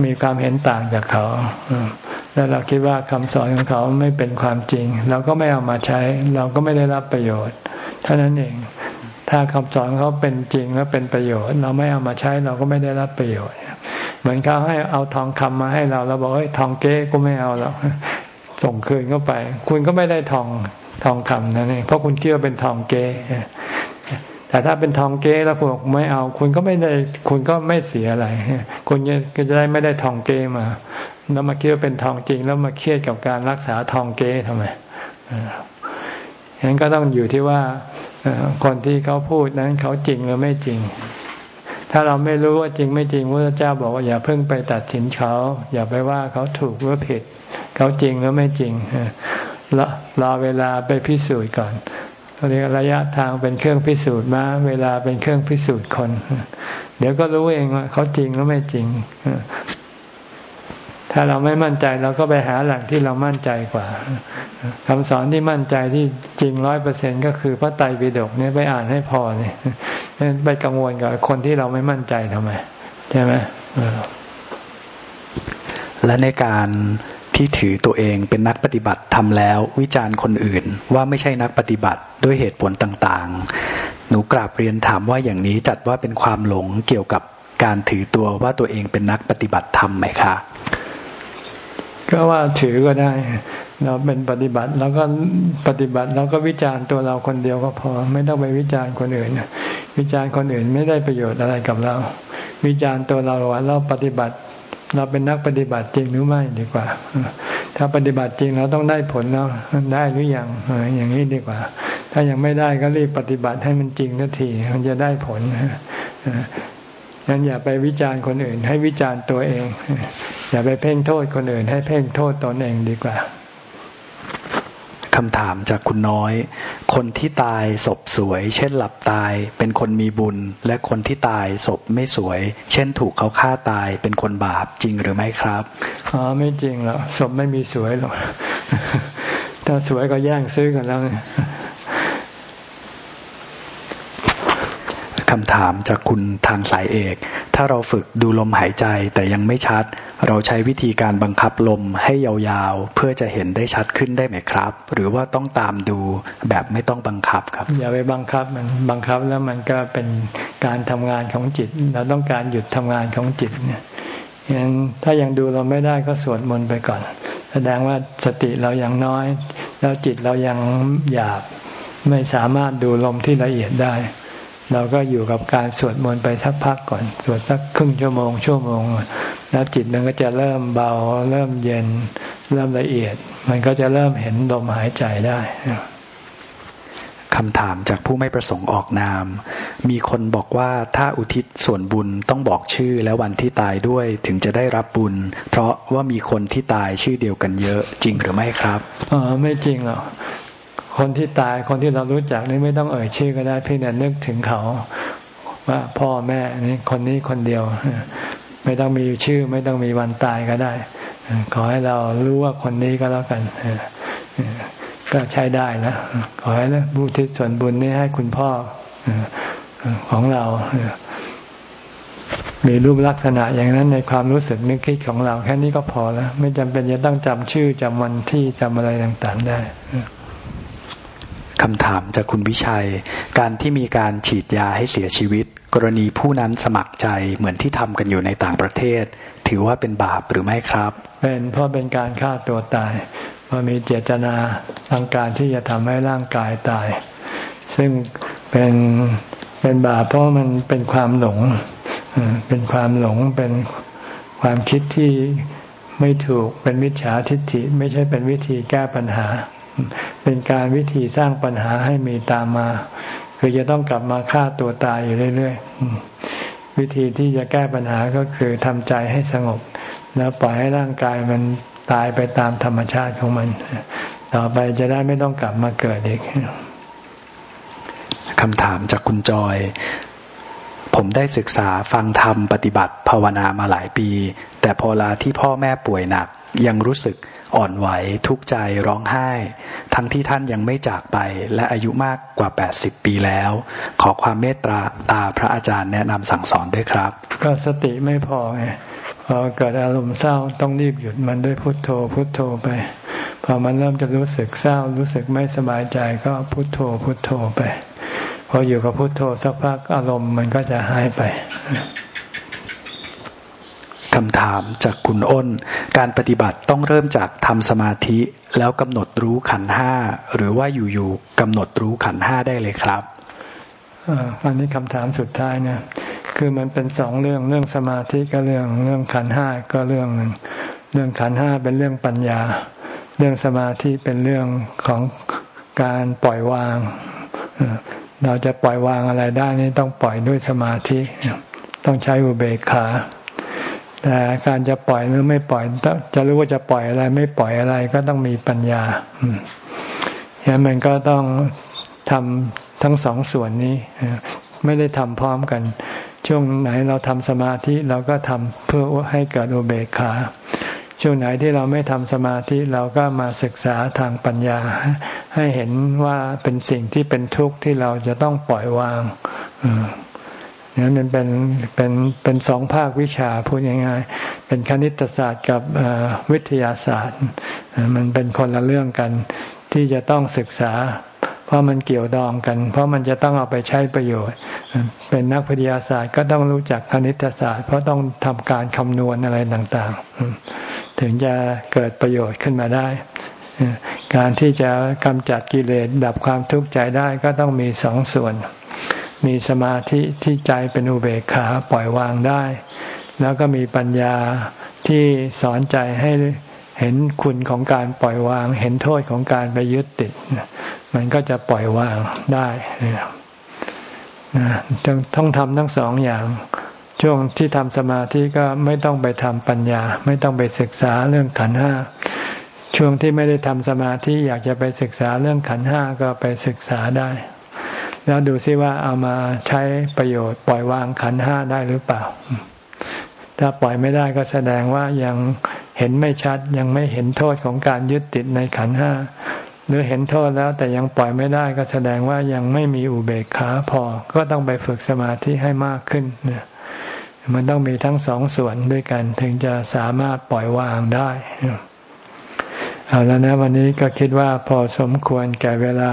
มีความเห็นต่างจากเขา แล้วเราคิดว่าคำสอนของเขาไม่เป็นความจริง เราก็ไม่เอามาใช้ เราก็ไม่ได้รับประโยชน์เท่านั้นเอง ถ้าคำสอนเขาเป็นจริงและเป็นประโยชน์ เราไม่เอามาใช้เราก็ไม่ได้รับประโยชน์ เหมือนเขาให้เอาทองคำมาให้เราเราบอกเอ้ยทองเก๊ก็ไม่เอาหรอกส่งคืนเข้าไป คุณก็ไม่ได้ทองทองคำนั่นเองเพราะคุณคิดว่าเป็นทองเก๊แต่ถ้าเป็นทองเก๊แล้วคุณไม่เอา คุณก็ไม่ได้ คุณก็ไม่เสียอะไร คุณก็จะได้ไม่ได้ทองเก๊มา แล้วมาคิดว่าเป็นทองจริง แล้วมาเครียดกับการรักษาทองเก๊ทำไมฉะนั้นก็ต้องอยู่ที่ว่าคนที่เขาพูดนั้นเขาจริงหรือไม่จริง ถ้าเราไม่รู้ว่าจริงไม่จริงพระเจ้าบอกว่าอย่าเพิ่งไปตัดสินเขา อย่าไปว่าเขาถูกหรือผิด เขาจริงหรือไม่จริงรอรอเวลาไปพิสูจน์ก่อนเรียกระยะทางเป็นเครื่องพิสูจน์มาเวลาเป็นเครื่องพิสูจน์คน เดี๋ยวก็รู้เองว่าเขาจริงหรือไม่จริง ถ้าเราไม่มั่นใจเราก็ไปหาแหล่งที่เรามั่นใจกว่าคำสอนที่มั่นใจที่จริงร้อยเปอร์เซ็นก็คือพระไตรปิฎกเนี่ยไปอ่านให้พอเนี่ยไปกังวลกับคนที่เราไม่มั่นใจทำไมใช่ไหมและในการที่ถือตัวเองเป็นนักปฏิบัติทำแล้ว วิจารณ์คนอื่น ว่าไม่ใช่นักปฏิบัติด้วยเหตุผลต่างๆ หนูกราบเรียนถามว่าอย่างนี้จัดว่าเป็นความหลงเกี่ยวกับการถือตัวว่าตัวเองเป็นนักปฏิบัติธรรมไหมคะ ก็ว่าถือก็ได้ เราเป็นปฏิบัติแล้วก็ปฏิบัติเราก็วิจารณ์ตัวเราคนเดียวก็พอ ไม่ต้องไปวิจารณ์คนอื่น วิจารณ์คนอื่นไม่ได้ประโยชน์อะไรกับเรา วิจารณ์ตัวเราว่าเราปฏิบัติ เราเป็นนักปฏิบัติจริงหรือไม่ดีกว่า ถ้าปฏิบัติจริงเราต้องได้ผลแล้วได้หรือยังอย่างนี้ดีกว่า ถ้ายังไม่ได้ก็รีบปฏิบัติให้มันจริงทันที มันจะได้ผล นั้นอย่าไปวิจารณ์คนอื่น ให้วิจารณ์ตัวเอง อย่าไปเพ่งโทษคนอื่น ให้เพ่งโทษตนเองดีกว่าคำถามจากคุณน้อย คนที่ตายศพสวย เช่นหลับตาย เป็นคนมีบุญ และคนที่ตายศพไม่สวย เช่นถูกเขาฆ่าตายเป็นคนบาปจริงหรือไม่ครับอ๋อไม่จริงหรอกศพไม่มีสวยหรอกถ้าสวยก็แย่งซื้อกันแล้ว คำถามจากคุณทางสายเอก ถ้าเราฝึกดูลมหายใจแต่ยังไม่ชัด เราใช้วิธีการบังคับลมให้ยาวๆ เพื่อจะเห็นได้ชัดขึ้นได้ไหมครับ หรือว่าต้องตามดูแบบไม่ต้องบังคับครับ อย่าไปบังคับมันบังคับแล้วมันก็เป็นการทำงานของจิต เราต้องการหยุดทำงานของจิตเนี่ยงั้นถ้ายังดูเราไม่ได้ก็สวดมนต์ไปก่อน แสดงว่าสติเรายังน้อย แล้วจิตเรายังหยาบไม่สามารถดูลมที่ละเอียดได้ เราก็อยู่กับการสวดมนต์ไปสักพักก่อน สวดสักครึ่งชั่วโมงชั่วโมง แล้วจิตมันก็จะเริ่มเบา เริ่มเย็น เริ่มละเอียด มันก็จะเริ่มเห็นลมหายใจได้คำถามจากผู้ไม่ประสงค์ออกนาม มีคนบอกว่าถ้าอุทิศส่วนบุญต้องบอกชื่อและวันที่ตายด้วยถึงจะได้รับบุญ เพราะว่ามีคนที่ตายชื่อเดียวกันเยอะจริงหรือไม่ครับอ๋อไม่จริงหรอก คนที่ตายคนที่เรารู้จักนี่ไม่ต้องเอ่ยชื่อก็ได้เพียงแต่นึกถึงเขา ว่าพ่อแม่นี่คนนี้คนเดียว ไม่ต้องมีชื่อ ไม่ต้องมีวันตายก็ได้ ขอให้เรารู้ว่าคนนี้ก็แล้วกันก็ใช้ได้แล้วขอให้บูทิศส่วนบุญนี้ให้คุณพ่อของเรา มีรูปลักษณะอย่างนั้นในความรู้สึกนึกคิดของเรา แค่นี้ก็พอแล้ว ไม่จำเป็นจะต้องจำชื่อจำวันที่จำอะไรต่าง ๆ ได้ คำถามจากคุณวิชัย การที่มีการฉีดยาให้เสียชีวิต กรณีผู้นั้นสมัครใจเหมือนที่ทำกันอยู่ในต่างประเทศ ถือว่าเป็นบาปหรือไม่ครับ เป็นเพราะเป็นการฆ่าตัวตายเพราะมีเจตนาทางการที่จะทำให้ร่างกายตาย ซึ่งเป็นเป็นบาปเพราะมันเป็นความหลงเป็นความหลงเป็นความคิดที่ไม่ถูกเป็นมิจฉาทิฏฐิ ไม่ใช่เป็นวิธีแก้ปัญหา เป็นการวิธีสร้างปัญหาให้มีตามมา คือจะต้องกลับมาฆ่าตัวตายอยู่เรื่อยๆ วิธีที่จะแก้ปัญหาก็คือทำใจให้สงบ แล้วปล่อยให้ร่างกายมันตายไปตามธรรมชาติของมัน ต่อไปจะได้ไม่ต้องกลับมาเกิดอีกคำถามจากคุณจอย ผมได้ศึกษาฟังธรรมปฏิบัติภาวนามาหลายปี แต่พอลาที่พ่อแม่ป่วยหนัก ยังรู้สึก อ่อนไหวทุกข์ใจร้องไห้ ทั้งที่ท่านยังไม่จากไป และอายุมากกว่า 80 ปีแล้ว ขอความเมตตาตาพระอาจารย์แนะนำสั่งสอนด้วยครับ ก็สติไม่พอไงพอเกิดอารมณ์เศร้าต้องรีบหยุดมันด้วยพุทโธ พุทโธไป พอมันเริ่มจะรู้สึกเศร้ารู้สึกไม่สบายใจก็พุทโธ พุทโธไป พออยู่กับพุโทโธสักพักอารมณ์มันก็จะหายไป คำถามจากคุณอ้น การปฏิบัติต้องเริ่มจากทำสมาธิแล้วกำหนดรู้ขันห้าหรือว่าอยู่ๆกำหนดรู้ขันห้าได้เลยครับอันนี้คำถามสุดท้ายเนี่ยคือมันเป็นสองเรื่องเรื่องสมาธิก็เรื่องเรื่องขันห้าก็เรื่องหนึ่งเรื่องขันห้าเป็นเรื่องปัญญา เรื่องสมาธิเป็นเรื่องของการปล่อยวาง เราจะปล่อยวางอะไรได้นี่ต้องปล่อยด้วยสมาธิ ต้องใช้อุเบกขา แต่การจะปล่อยหรือไม่ปล่อย จะรู้ว่าจะปล่อยอะไร ไม่ปล่อยอะไรก็ต้องมีปัญญาฉะนั้นมันก็ต้องทำทั้งสองส่วนนี้ ไม่ได้ทำพร้อมกัน ช่วงไหนเราทำสมาธิเราก็ทำเพื่อให้เกิดอุเบกขาช่วงไหนที่เราไม่ทำสมาธิเราก็มาศึกษาทางปัญญา ให้เห็นว่าเป็นสิ่งที่เป็นทุกข์ที่เราจะต้องปล่อยวาง นี่มันเป็นเป็นเป็นสองภาควิชาพูดง่ายๆเป็นคณิตศาสตร์กับวิทยาศาสตร์ มันเป็นคนละเรื่องกันที่จะต้องศึกษา เพราะมันเกี่ยวดองกัน เพราะมันจะต้องเอาไปใช้ประโยชน์ เป็นนักวิทยาศาสตร์ก็ต้องรู้จักคณิตศาสตร์ เพราะต้องทำการคำนวณอะไรต่างๆ ถึงจะเกิดประโยชน์ขึ้นมาได้การที่จะกำจัดกิเลสดับความทุกข์ใจได้ก็ต้องมีสองส่วน มีสมาธิที่ใจเป็นอุเบกขาปล่อยวางได้ แล้วก็มีปัญญาที่สอนใจให้เห็นคุณของการปล่อยวาง เห็นโทษของการไปยึดติด มันก็จะปล่อยวางได้นะต้องทำทั้งสองอย่าง ช่วงที่ทำสมาธิก็ไม่ต้องไปทำปัญญา ไม่ต้องไปศึกษาเรื่องขันห้าช่วงที่ไม่ได้ทำสมาธิอยากจะไปศึกษาเรื่องขันห้าก็ไปศึกษาได้ แล้วดูซิว่าเอามาใช้ประโยชน์ ปล่อยวางขันห้าได้หรือเปล่า ถ้าปล่อยไม่ได้ก็แสดงว่ายังเห็นไม่ชัดยังไม่เห็นโทษของการยึดติดในขันห้าหรือเห็นโทษแล้วแต่ยังปล่อยไม่ได้ก็แสดงว่ายังไม่มีอุเบกขาพอก็ต้องไปฝึกสมาธิให้มากขึ้นมันต้องมีทั้งสองส่วนด้วยกัน ถึงจะสามารถปล่อยวางได้เอาแล้วนะวันนี้ก็คิดว่าพอสมควรแก่เวลา